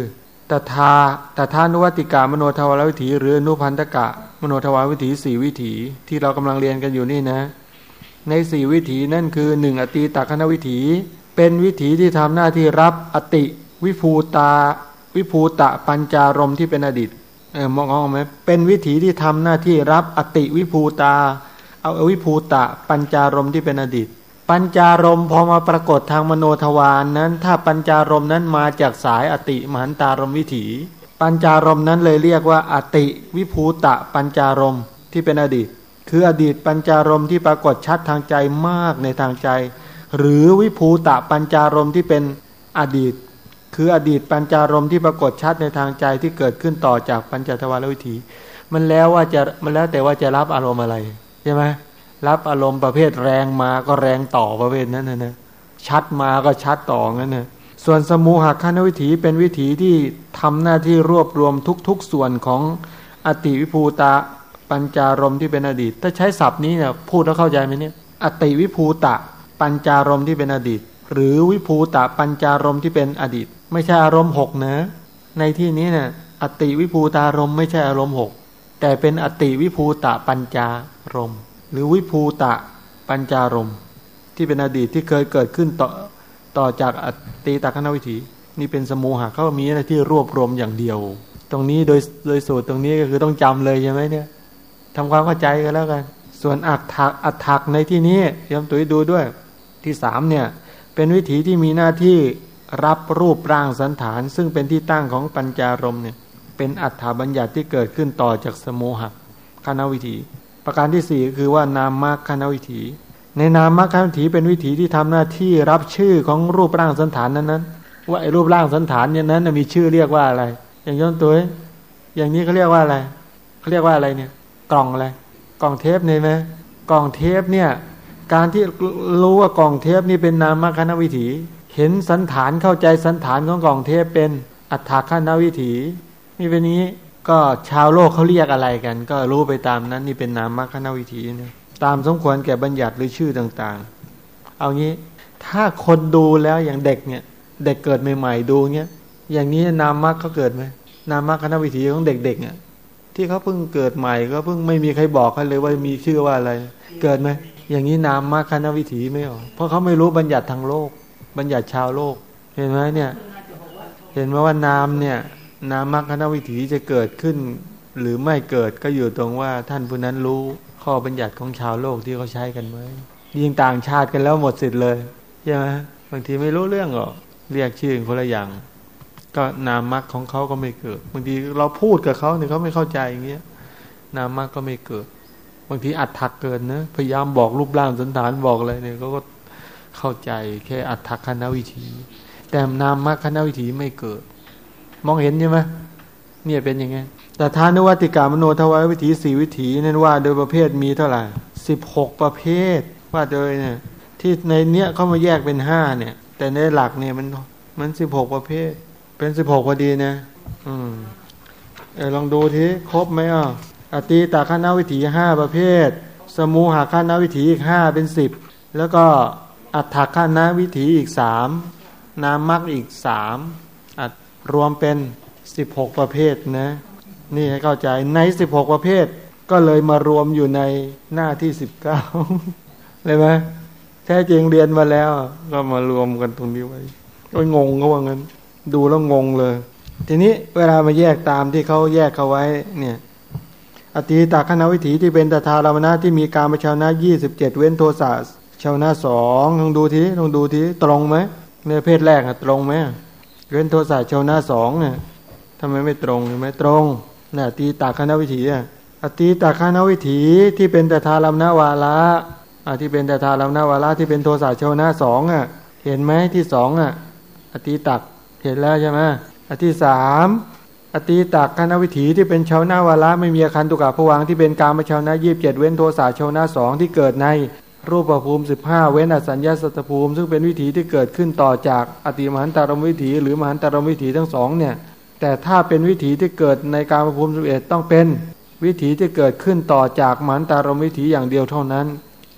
[SPEAKER 1] ตถาตถานุวัติกามโนทวารวิถี หรือนุพันธกะมโนทวารวิถีสี่วิถี ที่เรากำลังเรียนกันอยู่นี่นะ ในสี่วิถีนั่นคือหนึ่งอตีตคณวิถี เป็นวิถีที่ทำหน้าที่รับอติวิภูตาวิภูตะปัญจารมที่เป็นอดีตเออมองออกไหมเป็นวิถีที่ทำหน้าที่รับอติวิภูตา เอาวิภูตะปัญจารมที่เป็นอดีต ปัญจารมพอมาปรากฏทางมโนทวารนนั้น ถ้าปัญจารมนั้นมาจากสายอติมหันตารมวิถี ปัญจารมนั้นเลยเรียกว่า อติวิภูตะปัญจารมที่เป็นอดีต คืออดีตปัญจารมที่ปรากฏชัดทางใจมากในทางใจ หรือวิภูตะปัญจารมที่เป็นอดีต คืออดีตปัญจารมที่ปรากฏชัดในทางใจที่เกิดขึ้นต่อจากปัญจทวารวิถี มันแล้วว่าจะมันแล้วแต่ว่าจะรับอารมณ์อะไรใช่ไหม รับอารมณ์ประเภทแรงมาก็แรงต่อประเภทนั้นนะนะชัดมาก็ชัดต่องั้นนะส่วนสมูหคานวิถีเป็นวิถีที่ทำหน้าที่รวบรวมทุก ๆ ส่วนของอติวิภูตะปัญจารมที่เป็นอดีต ถ้าใช้ศัพท์นี้เนี่ยพูดแล้วเข้าใจไหมเนี่ยอติวิภูตะปัญจารมที่เป็นอดีต หรือวิภูตะปัญจารมที่เป็นอดีต ไม่ใช่อารมณ์หกนะ ในที่นี้เนี่ยอติวิภูตารมไม่ใช่อารมณ์หกแต่เป็นอติวิภูตะปัญจารมณ์ หรือวิภูตะปัญจารมที่เป็นอดีตที่เคยเกิดขึ้นต่อต่อจากอติตคณวิถี นี่เป็นสมูหะเขามีอะไรที่รวบรวมอย่างเดียว ตรงนี้โดยโดยสูตรตรงนี้ก็คือต้องจำเลยใช่ไหมเนี่ยทำความเข้าใจกันแล้วกัน ส่วนอักถักอักถักในที่นี้ยมตุ้ยดูด้วยที่สามเนี่ยเป็นวิถีที่มีหน้าที่รับรูปร่างสันฐาน ซึ่งเป็นที่ตั้งของปัญจารมเนี่ยเป็นอัฏฐบัญญัติที่เกิดขึ้นต่อจากสมุหะคณวิถี ประการที่สี่คือว่านามมรรคณวิถี ในนามมรรคณวิถีเป็นวิถีที่ทำหน้าที่รับชื่อของรูปร่างสันฐานนั้นนั้นว่าไอ้รูปร่างสันฐานนี่ยนั้นมีชื่อเรียกว่าอะไร อย่างย้อนตัวอย่างนี้เขาเรียกว่าอะไรเขาเรียกว่าอะไรเนี่ย กล่องอะไรกล่องเทปเนี่ยไหมกล่องเทปเนี่ย การที่รู้ว่ากล่องเทปนี่เป็นนามมรรคณวิถี เห็นสันฐานเข้าใจสันฐานของกล่องเทพเป็นอัฏฐคณวิถีนี่เป็นนี้ ก็ชาวโลกเขาเรียกอะไรกัน ก็รู้ไปตามนั้น นี่เป็นนามมรรคณวิถีเนี่ยตามสมควรแก่บัญญัติหรือชื่อต่างๆ เอางี้ ถ้าคนดูแล้วอย่างเด็กเนี่ย เด็กเกิดใหม่ๆดูเงี้ยอย่างนี้นามมรรคเขาเกิดไหมนามมรรคณวิถีของเด็กๆเนี่ยที่เขาเพิ่งเกิดใหม่ก็เพิ่งไม่มีใครบอกเขาเลยว่ามีชื่อว่าอะไร เกิดไหมอย่างนี้นามมรรคณวิถีไม่ออกเพราะเขาไม่รู้บัญญัติทางโลก บัญญัติชาวโลก เห็นไหมเนี่ย เห็นไหมว่านามเนี่ย นามคณวิถีจะเกิดขึ้น หรือไม่เกิดก็อยู่ตรงว่าท่านผู้นั้นรู้ข้อบัญญัติของชาวโลกที่เขาใช้กันไหมยิ่งต่างชาติกันแล้วหมดสิทธิ์เลยใช่ไหมบางทีไม่รู้เรื่องหรอกเรียกชื่อคนละอย่าง ก็นามมรรคของเขาก็ไม่เกิด บางทีเราพูดกับเขาเนี่ยเขาไม่เข้าใจอย่างเงี้ยนามมรรคก็ไม่เกิด บางทีอัดถักเกินนะพยายามบอกรูปร่างสันฐานบอกอะไรเนี่ยเขาก็เข้าใจแค่อัตถคณวิธี แต่นามมรรคณวิธีไม่เกิด มองเห็นใช่ไหมเนี่ยเป็นยังไงแต่ทานุวัติกามโนทวายวิถีสี่วิถีนั่นว่าโดยประเภทมีเท่าไหร่สิบหกประเภท ว่าโดยเนี่ยที่ในเนี้ยเขามาแยกเป็นห้าเนี่ย แต่ในหลักเนี่ยมันมันสิบหกประเภท เป็นสิบหกพอดีนะ อืมเออลองดูทีครบไหมอะอตีตาคณวิถีห้าประเภท สมูหาคณวิถีอีกห้าเป็นสิบแล้วก็อัฏฐคณะวิถีอีกสามนามมรรคอีกสาม รวมเป็นสิบหกประเภทนะ นี่ให้เข้าใจในสิบหกประเภท ก็เลยมารวมอยู่ในหน้าที่สิบเก้าเลยไหมแท้จริงเรียนมาแล้ว ก็มารวมกันตรงนี้ไว้ก็งงเขาว่างั้น ดูแล้วงงเลย ทีนี้เวลามาแยกตามที่เขาแยกเขาไว้ เนี่ยอติตาคณะวิถีที่เป็นตถาลามนะที่มีการมาชาวนะยี่สิบเจ็ดเว้นโทสะชาวนาสองลองดูทีลองดูทีตรงไหมในเพศแรกอะตรงไหม เว้นโทสะชาวนาสองเนี่ยทำไมไม่ตรงใช่ไหมตรงน่ะตีตาคณวิถีอะอตีตาคณวิถีที่เป็นแต่ทารัมนาวาระอะที่เป็นแต่ทารัมนาวาระที่เป็นโทสะชาวนาสองอะ เห็นไหมที่สองอะ อตีตักเห็นแล้วใช่ไหมอที่สามอตีตักคณวิถีที่เป็นชาวนาวาระไม่มีอาคารตุกะผวังที่เป็นการมาชาวนายีบเจ็ดเว้นโทสะชาวนาสองที่เกิดใน รูปภูมิสิบห้าเว้นอสัญญาสัตภูมิ ซึ่งเป็นวิถีที่เกิดขึ้นต่อจากอติมหันตารมวิถี หรือมหันตารมวิถีทั้งสองเนี่ยแต่ถ้าเป็นวิถีที่เกิดในการภูมิสิบเอ็ดต้องเป็นวิถีที่เกิดขึ้นต่อจากมหันตารมวิถีอย่างเดียวเท่านั้น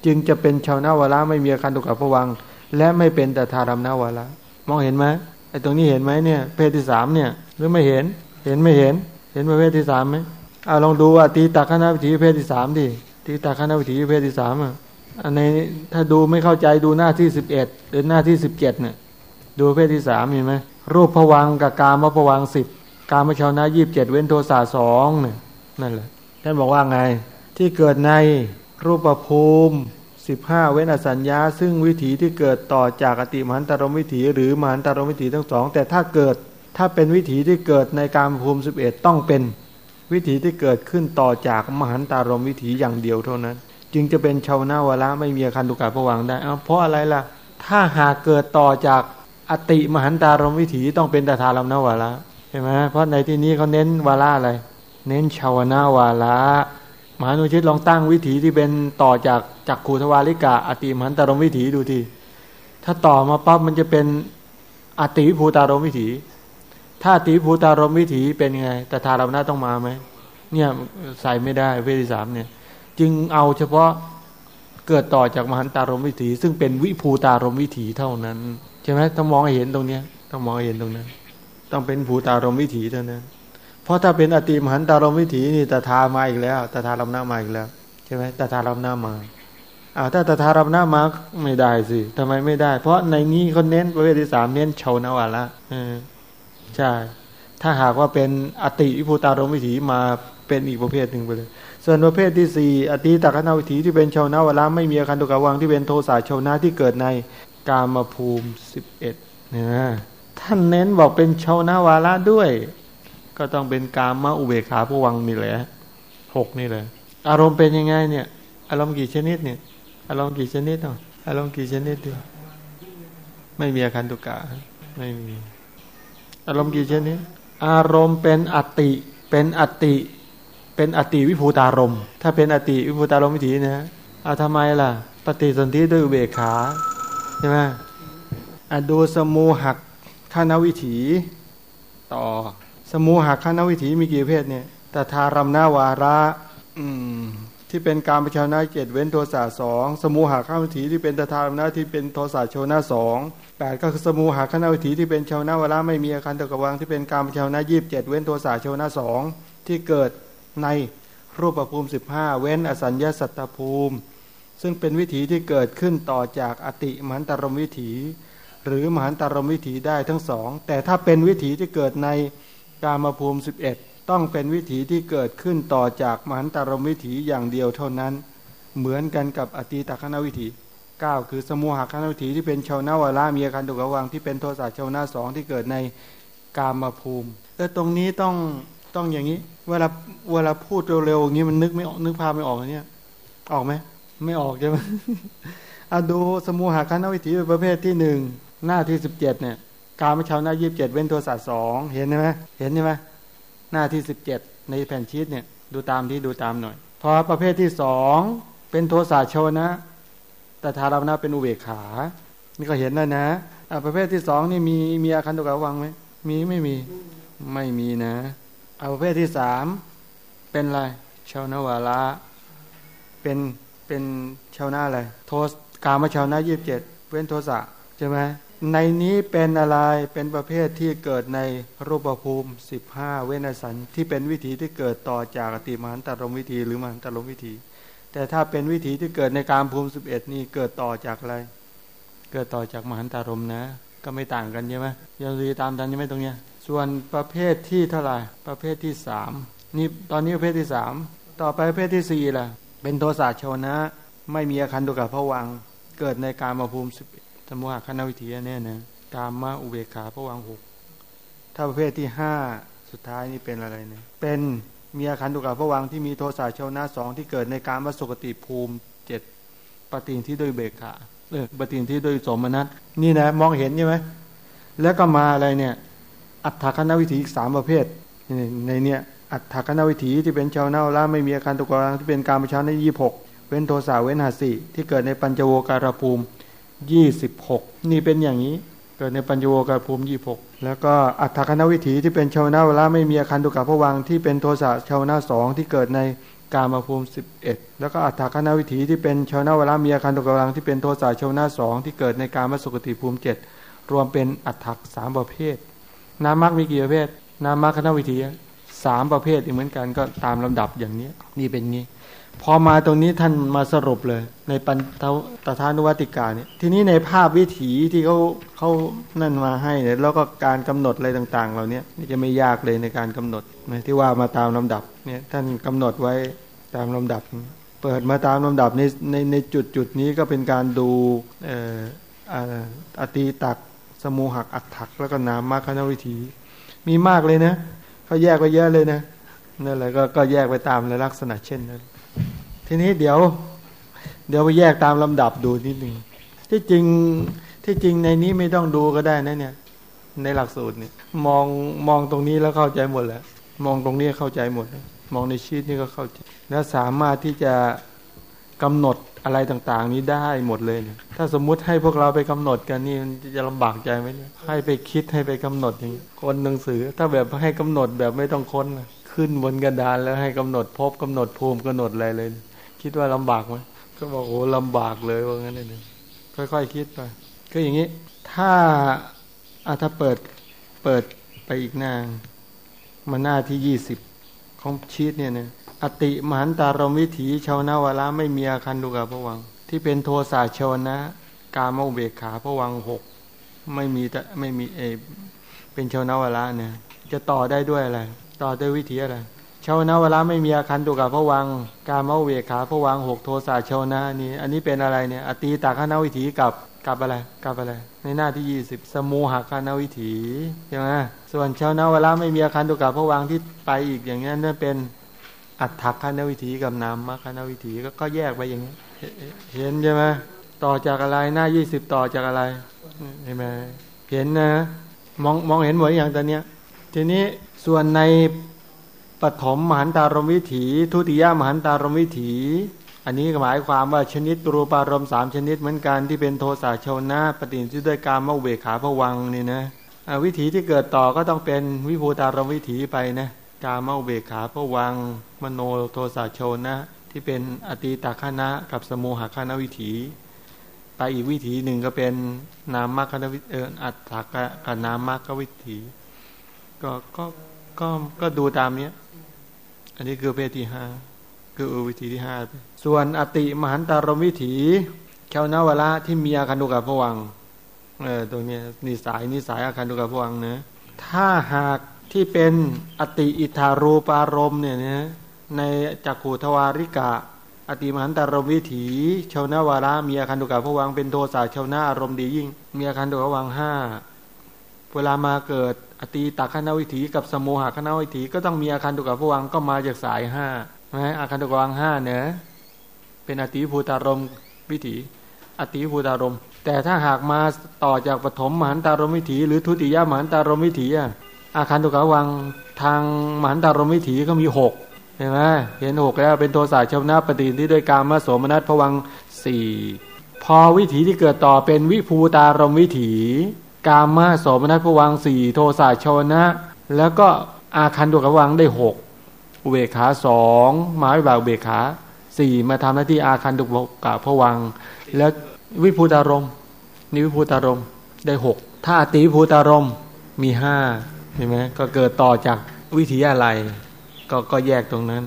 [SPEAKER 1] จึงจะเป็นชาวนาวละไม่มีอาการตุกับผวัง และไม่เป็นแต่ทารมนาวละมองเห็นไหมไอ้ตรงนี้เห็นไหมเนี่ยเพศที่สามเนี่ยหรือไม่เห็นเห็นไม่เห็น เห็นประเภทที่สามไหมเอาลองดูว่าตีตาคณะวิถีเพศที่สามดิตีตาคณะวิถีเพศที่สามอะ อันในถ้าดูไม่เข้าใจดูหน้าที่สิบเอ็ดหรือหน้าที่สิบเจ็ดเนี่ยดูเพศที่สามมีไหมรูปผวังกับกามผวังสิบกามชาวนะยี่บเจ็ดเว้นโทสะสองเนี่ยนั่นแหละท่านบอกว่าไง ที่เกิดในรูปภูมิสิบห้าเว้นอสัญญา ซึ่งวิถีที่เกิดต่อจากอติมหันตารมวิถี หรือมหันตารมวิถีทั้งสองแต่ถ้าเกิดถ้าเป็นวิถีที่เกิดในการภูมิสิบเอ็ดต้องเป็นวิถีที่เกิดขึ้นต่อจากมหันตารมวิถีอย่างเดียวเท่านั้น จึงจะเป็นชาวนาวละไม่มีอาคันตุกะผวังได้เพราะอะไรล่ะ ถ้าหากเกิดต่อจากอติมหันตารมวิถีต้องเป็นตถาลัมนาวละใช่ไหมเพราะในที่นี้เขาเน้นวาระอะไร เน้นชาวนาวาละมหานุชิตลองตั้งวิถีที่เป็นต่อจากจากขูทวาลิกะ อติมหันตารมวิถีดูทีถ้าต่อมาปั๊บมันจะเป็นอติภูตารมวิถี ถ้าติภูตารมวิถีเป็นไงแต่ทารานาต้องมาไหมเนี่ยใส่ไม่ได้เวทีสามเนี่ย จึงเอาเฉพาะเกิดต่อจากมหันตารมวิถี ซึ่งเป็นวิภูตารมวิถีเท่านั้นใช่ไหมต้องมองเห็นตรงเนี้ยต้องมองเห็นตรงนั้น ต้องเป็นภูตารมวิถีเท่านั้น เพราะถ้าเป็นอติมหันตารมวิถีนี่ตถามาอีกแล้วตถาลำหน้ามาอีกแล้วใช่ไหมตถาลำหน้ามาอ้าวถ้าตถาลำหน้ามาไม่ได้สิทำไมไม่ได้ เพราะในนี้เขาเน้นประเภทที่สามเน้นชาวนวาละใช่ ถ้าหากว่าเป็นอติวิภูตารมวิถีมาเป็นอีกประเภทหนึ่งไปเลย ส่วนประเภทที่สี่อติตักนาวิถีที่เป็นชาวนาวละไม่มีอาการตุกวังที่เป็นโทสะชาวนาที่เกิดในกามภูมิสิบเอ็ดนะท่านเน้นบอกเป็นชาวนาวาละด้วย ก็ต้องเป็นกามมาอุเบขาผวังนี่แหละหกนี่เลยอารมณ์เป็นยังไงเนี่ยอารมณ์กี่ชนิดเนี่ยอารมณ์กี่ชนิดเนาะอารมณ์กี่ชนิดด้วยไม่มีอาการตุกะไม่มี อารมณ์กี่ชนิดอารมณ์เป็นอติ เป็นอติ เป็นอติวิภูตารม ถ้าเป็นอติวิภูตารมวิถีนะเอาทำไมล่ะ ปฏิสนธิด้วยเบขาใช่ไหมอดูสมูหักข้านวิถี ต่อ สมูหักข้านวิถีมีกี่เพศเนี่ยแต่ทารัมนาวาระอืมที่เป็นการประชานาเกตเว้นโทสะสองสมูหาข้าวิถีที่เป็นตถารัมนาที่เป็นโทสะโชนาสองแปดก็คือสมูหาคณะวิถีที่เป็นชาวนาวราไม่มีอาคารตะกวังที่เป็นการชาวนายีบเจ็ดเว้นตัวสาชาวนาสองที่เกิด ในรูปภูมิสิบห้าเว้นอสัญญาสัตตภูมิ ซึ่งเป็นวิถีที่เกิดขึ้นต่อจากอติมหันตรมวิถี หรือมหันตรมวิถีได้ทั้งสองแต่ถ้าเป็นวิถีที่เกิดในกามภูมิสิบเอ็ดต้องเป็นวิถีที่เกิดขึ้นต่อจากมหันตรมวิถีอย่างเดียวเท่านั้น เหมือนกันกับอติตคณวิถีเก้าคือสมุหคณวิถีที่เป็นชาวนาวาระมีอาการตุกวังที่เป็นโทสะชาวนาสองที่เกิดในกามาภูมิแต่ตรงนี้ต้องต้องอย่างนี้ เวลาเวลาพูดเร็วๆอย่างนี้มันนึกไม่ออกนึกภาพไม่ออกเนี่ย ออกไหมไม่ออกใช่ไหมอาดูสมุหคณวิถีประเภทที่หนึ่งหน้าที่สิบเจ็ดเนี่ยกามชาวหน้ายีิบเจ็ดเว้นโทสะสองเห็นไหมเห็นไหมหน้าที่สิบเจ็ดในแผ่นชีตเนี่ย ดูตามที่ดูตามหน่อย พอประเภทที่สองเป็นโทสะชวนะแต่ทาราวนาเป็นอุเบกขา นี่ก็เห็นแล้วนะประเภทที่สองนี่มีมีอาคันตุกะวังไหมมีไม่มีไม่มีนะ เอาประเภทที่สามเป็นอะไรชาวนาวาระเป็นเป็นชาวนาอะไรโทสกามชาวนายี่สิบเจ็ดเว้นโทสะใช่ไหมในนี้เป็นอะไรเป็นประเภทที่เกิดในรูปภูมิสิบห้าเวนสันที่เป็นวิถีที่เกิดต่อจากอติมหันตรมวิธีหรือมหันตรมวิธี แต่ถ้าเป็นวิถีที่เกิดในการภูมิสิบเอ็ดนี่เกิดต่อจากอะไร เกิดต่อจากมหันตารมนะ ก็ไม่ต่างกันใช่ไหมยังรีตามดันยังไม่ตรงเนี้ย ส่วนประเภทที่เท่าไหร่ประเภทที่สามนี่ตอนนี้ประเภทที่สามต่อไปประเภทที่สี่ล่ะ เป็นโทสะชวนะ ไม่มีอาคันตุกับพระวัง เกิดในการมาภูมิสิบสมุหคณวิถีแน่นะกามมาอุเบกขาพระวังหกถ้าประเภทที่ห้าสุดท้ายนี่เป็นอะไรเนี่ยเป็นมีอาคารตุกะพระวังที่มีโทสะชาวนาสองที่เกิดในการวัสุกติภูมิเจ็ดปฏิงที่โดยเบกขาเออปฏิงที่โดยสมนัตนี่นะมองเห็นใช่ไหมแล้วก็มาอะไรเนี่ย อัฏฐคณวิถีอีกสามประเภท ในเนี่ยอัฏฐคณวิถีที่เป็นชาวนาละไม่มีอาคารตุกะวังที่เป็นการประชาในยี่หกเว้นโทสะเว้นหาสีที่เกิดในปัญจโวการภูมิยี่สิบหกนี่เป็นอย่างนี้เกิดในปัญญโวการภูมิยี่หกแล้วก็อัตถคณวิถีที่เป็นชาวนาลาไม่มีอาคันตุกะพวังที่เป็นโทสะชาวนาสองที่เกิดในกามาภูมิสิบเอ็ดแล้วก็อัตถคณวิถีที่เป็นชาวนาวลามีอาคันตุกะพวังที่เป็นโทสะชาวนาสองที่เกิดในกามสุกติภูมิเจ็ดรวมเป็นอัตถกสามประเภท นามักมีกี่ประเภทนามักคณวิถีสามประเภทเหมือนกันก็ตามลำดับอย่างนี้นี่เป็นงี้ พอมาตรงนี้ท่านมาสรุปเลย ในปันตทานุวัติกาเนี่ยทีนี้ในภาพวิถีที่เขาเขานั่นมาให้เนี่ยแล้วก็การกำหนดอะไรต่างๆเหล่านี้นี่จะไม่ยากเลยในการกำหนดที่ว่ามาตามลำดับเนี่ยท่านกำหนดไว้ตามลำดับ เปิดมาตามลำดับในในในจุดจุดนี้ก็เป็นการดูเอ่ออตีตัก สมูหักอักถักแล้วก็นามมาคณวิถี มีมากเลยนะเขาแยกไปเยอะเลยนะนั่นแหละก็ก็แยกไปตามลักษณะเช่นนั้น ทีนี้เดี๋ยว เดี๋ยวไปแยกตามลำดับดูนิดหนึ่งที่จริงที่จริงในนี้ไม่ต้องดูก็ได้นะเนี่ย ในหลักสูตรเนี่ย มองมองตรงนี้แล้วเข้าใจหมดแล้วมองตรงนี้เข้าใจหมด มองในชีตนี่ก็เข้าใจ แล้วสามารถที่จะกำหนด อะไรต่างๆ นี้ได้หมดเลยเนี่ยถ้าสมมุติให้พวกเราไปกำหนดกันนี่จะลำบากใจไหมเนี่ยให้ไปคิดให้ไปกำหนดอย่างคนหนังสือ ถ้าแบบให้กำหนดแบบไม่ต้องค้นขึ้นบนกระดานแล้วให้กำหนดพบกำหนดภูมิกำหนดอะไรเลย คิดว่าลำบากไหมก็บอกโอ้ลำบากเลยว่างั้นเลยค่อยๆคคิดไปก็อย่างนี้ ถ้าอาถ้าเปิดเปิดไปอีกหน้ามาหน้าที่ยี่สิบของชีตเนี่ยเนี่ย อติมหันตารมวิถีชาวนาวละไม่มีอาคันดุกาพระวัง ที่เป็นโทสาชาวนะ กามเบกขาพระวังหกไม่มีแต่ไม่มีเอเป็นชาวนาวละเนี่ยจะต่อได้ด้วยอะไรต่อด้วยวิธีอะไรชาวนาวละไม่มีอาคันตุกาพระวัง กามเวขาพระวังหกโทสาชาวนะนี่อันนี้เป็นอะไรเนี่ยอตีตาขนาวิถีกับกับอะไรกับอะไร ในหน้าที่ยี่สิบสมูหคานวิถีใช่ไหมส่วนชาวนาวละไม่มีอาคันตุกาพระวังที่ไปอีกอย่างนี้นั่นเป็น อัตถักขณวิถีกับนามมรคณวิถีก็แยกไปอย่างนี้เห็นใช่ไหมต่อจากอะไรหน้ายี่สิบต่อจากอะไรเห็นไหมเห็นนะ มองมองเห็นหมดอย่างตอนเนี้ย ทีนี้ส่วนในปฐมมหันตารมวิถี ทุติยมหันตารมวิถี อันนี้หมายความว่าชนิดรูปารมสามชนิดเหมือนกันที่เป็นโทสะชาวนาปฏิสิด้วยการมเวขาผวังนี่นะวิถีที่เกิดต่อก็ต้องเป็นวิภูตารมวิถีไปนะ กาเมาเบขาพวัง มโนโทสะโชนะ ที่เป็นอติตาคณะกับสมุหคณะวิถี ไปอีกวิถีหนึ่งก็เป็นนามมคณวิเอออัตถกะกับนามมรรควิถี ก็ก็ก็ก็ดูตามเนี้ย อันนี้คือเพศที่ห้าคือวิถีที่ห้าส่วนอติมหันตารมวิถีเชาวนาวละที่มีอาคันตุกับพวังเออตรงนี้นิสายนิสายอาคันตุกับพวังเนะถ้าหาก ที่เป็นอติอิทารูปารมณ์เนี่ยนะในจักขูทวาริกะ อติมหันตารมวิถีชาวนาวาระมีอาคันตุกะพวังเป็นโทสะชาวนาอารมณ์ดียิ่ง มีอาคันตุกะวังห้าเวลามาเกิดอติตักขณวิถีกับสมุหคณวิถีก็ต้องมีอาคันตุกะพวังก็มาจากสายห้านะอาคันตุกะวังห้าเนี่ยเป็นอติภูตารมวิถี อติภูตารมแต่ถ้าหากมาต่อจากปฐมมหันตารมวิถี หรือทุติยมหันตารมวิถีอะ อาคารตุกวังทางมหันตารมิถีก็มีหกเห็นไหมเห็นหกแล้วเป็นโทสะชาวนาปฏิที่ด้วยการมาโสมนัสผวังสี่พอวิถีที่เกิดต่อเป็นวิภูตารมวิถีกามาโสมนัสผวังสี่โทสะชาวนะ แล้วก็อาคันตุกวังได้หกเบขาสองหมายบากเบขาสี่มาทำหน้าที่อาคันตุกะผวัง แล้ววิภูตารมนี่วิภูตารมได้หกถ้าติวิภูตารมมีห้า ใช่ไหมก็เกิดต่อจากวิธีอะไรก็ก็แยกตรงนั้น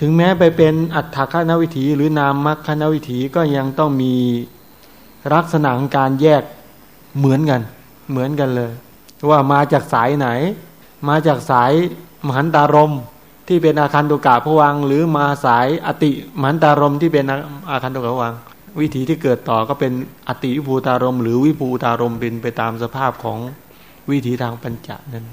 [SPEAKER 1] ถึงแม้ไปเป็นอัตถคณวิถีหรือนามมัคคณวิถีก็ยังต้องมีลักษณะของการแยกเหมือนกัน เหมือนกันเลย ว่ามาจากสายไหน มาจากสายมหันตารมที่เป็นอาคันตุกะพวัง หรือมาสายอติมหันตารมที่เป็นอาคันตุกะพวัง วิธีที่เกิดต่อก็เป็นอติวิภูตารม หรือวิภูตารมเป็นไปตามสภาพของ วิถีทางปัญจนั้น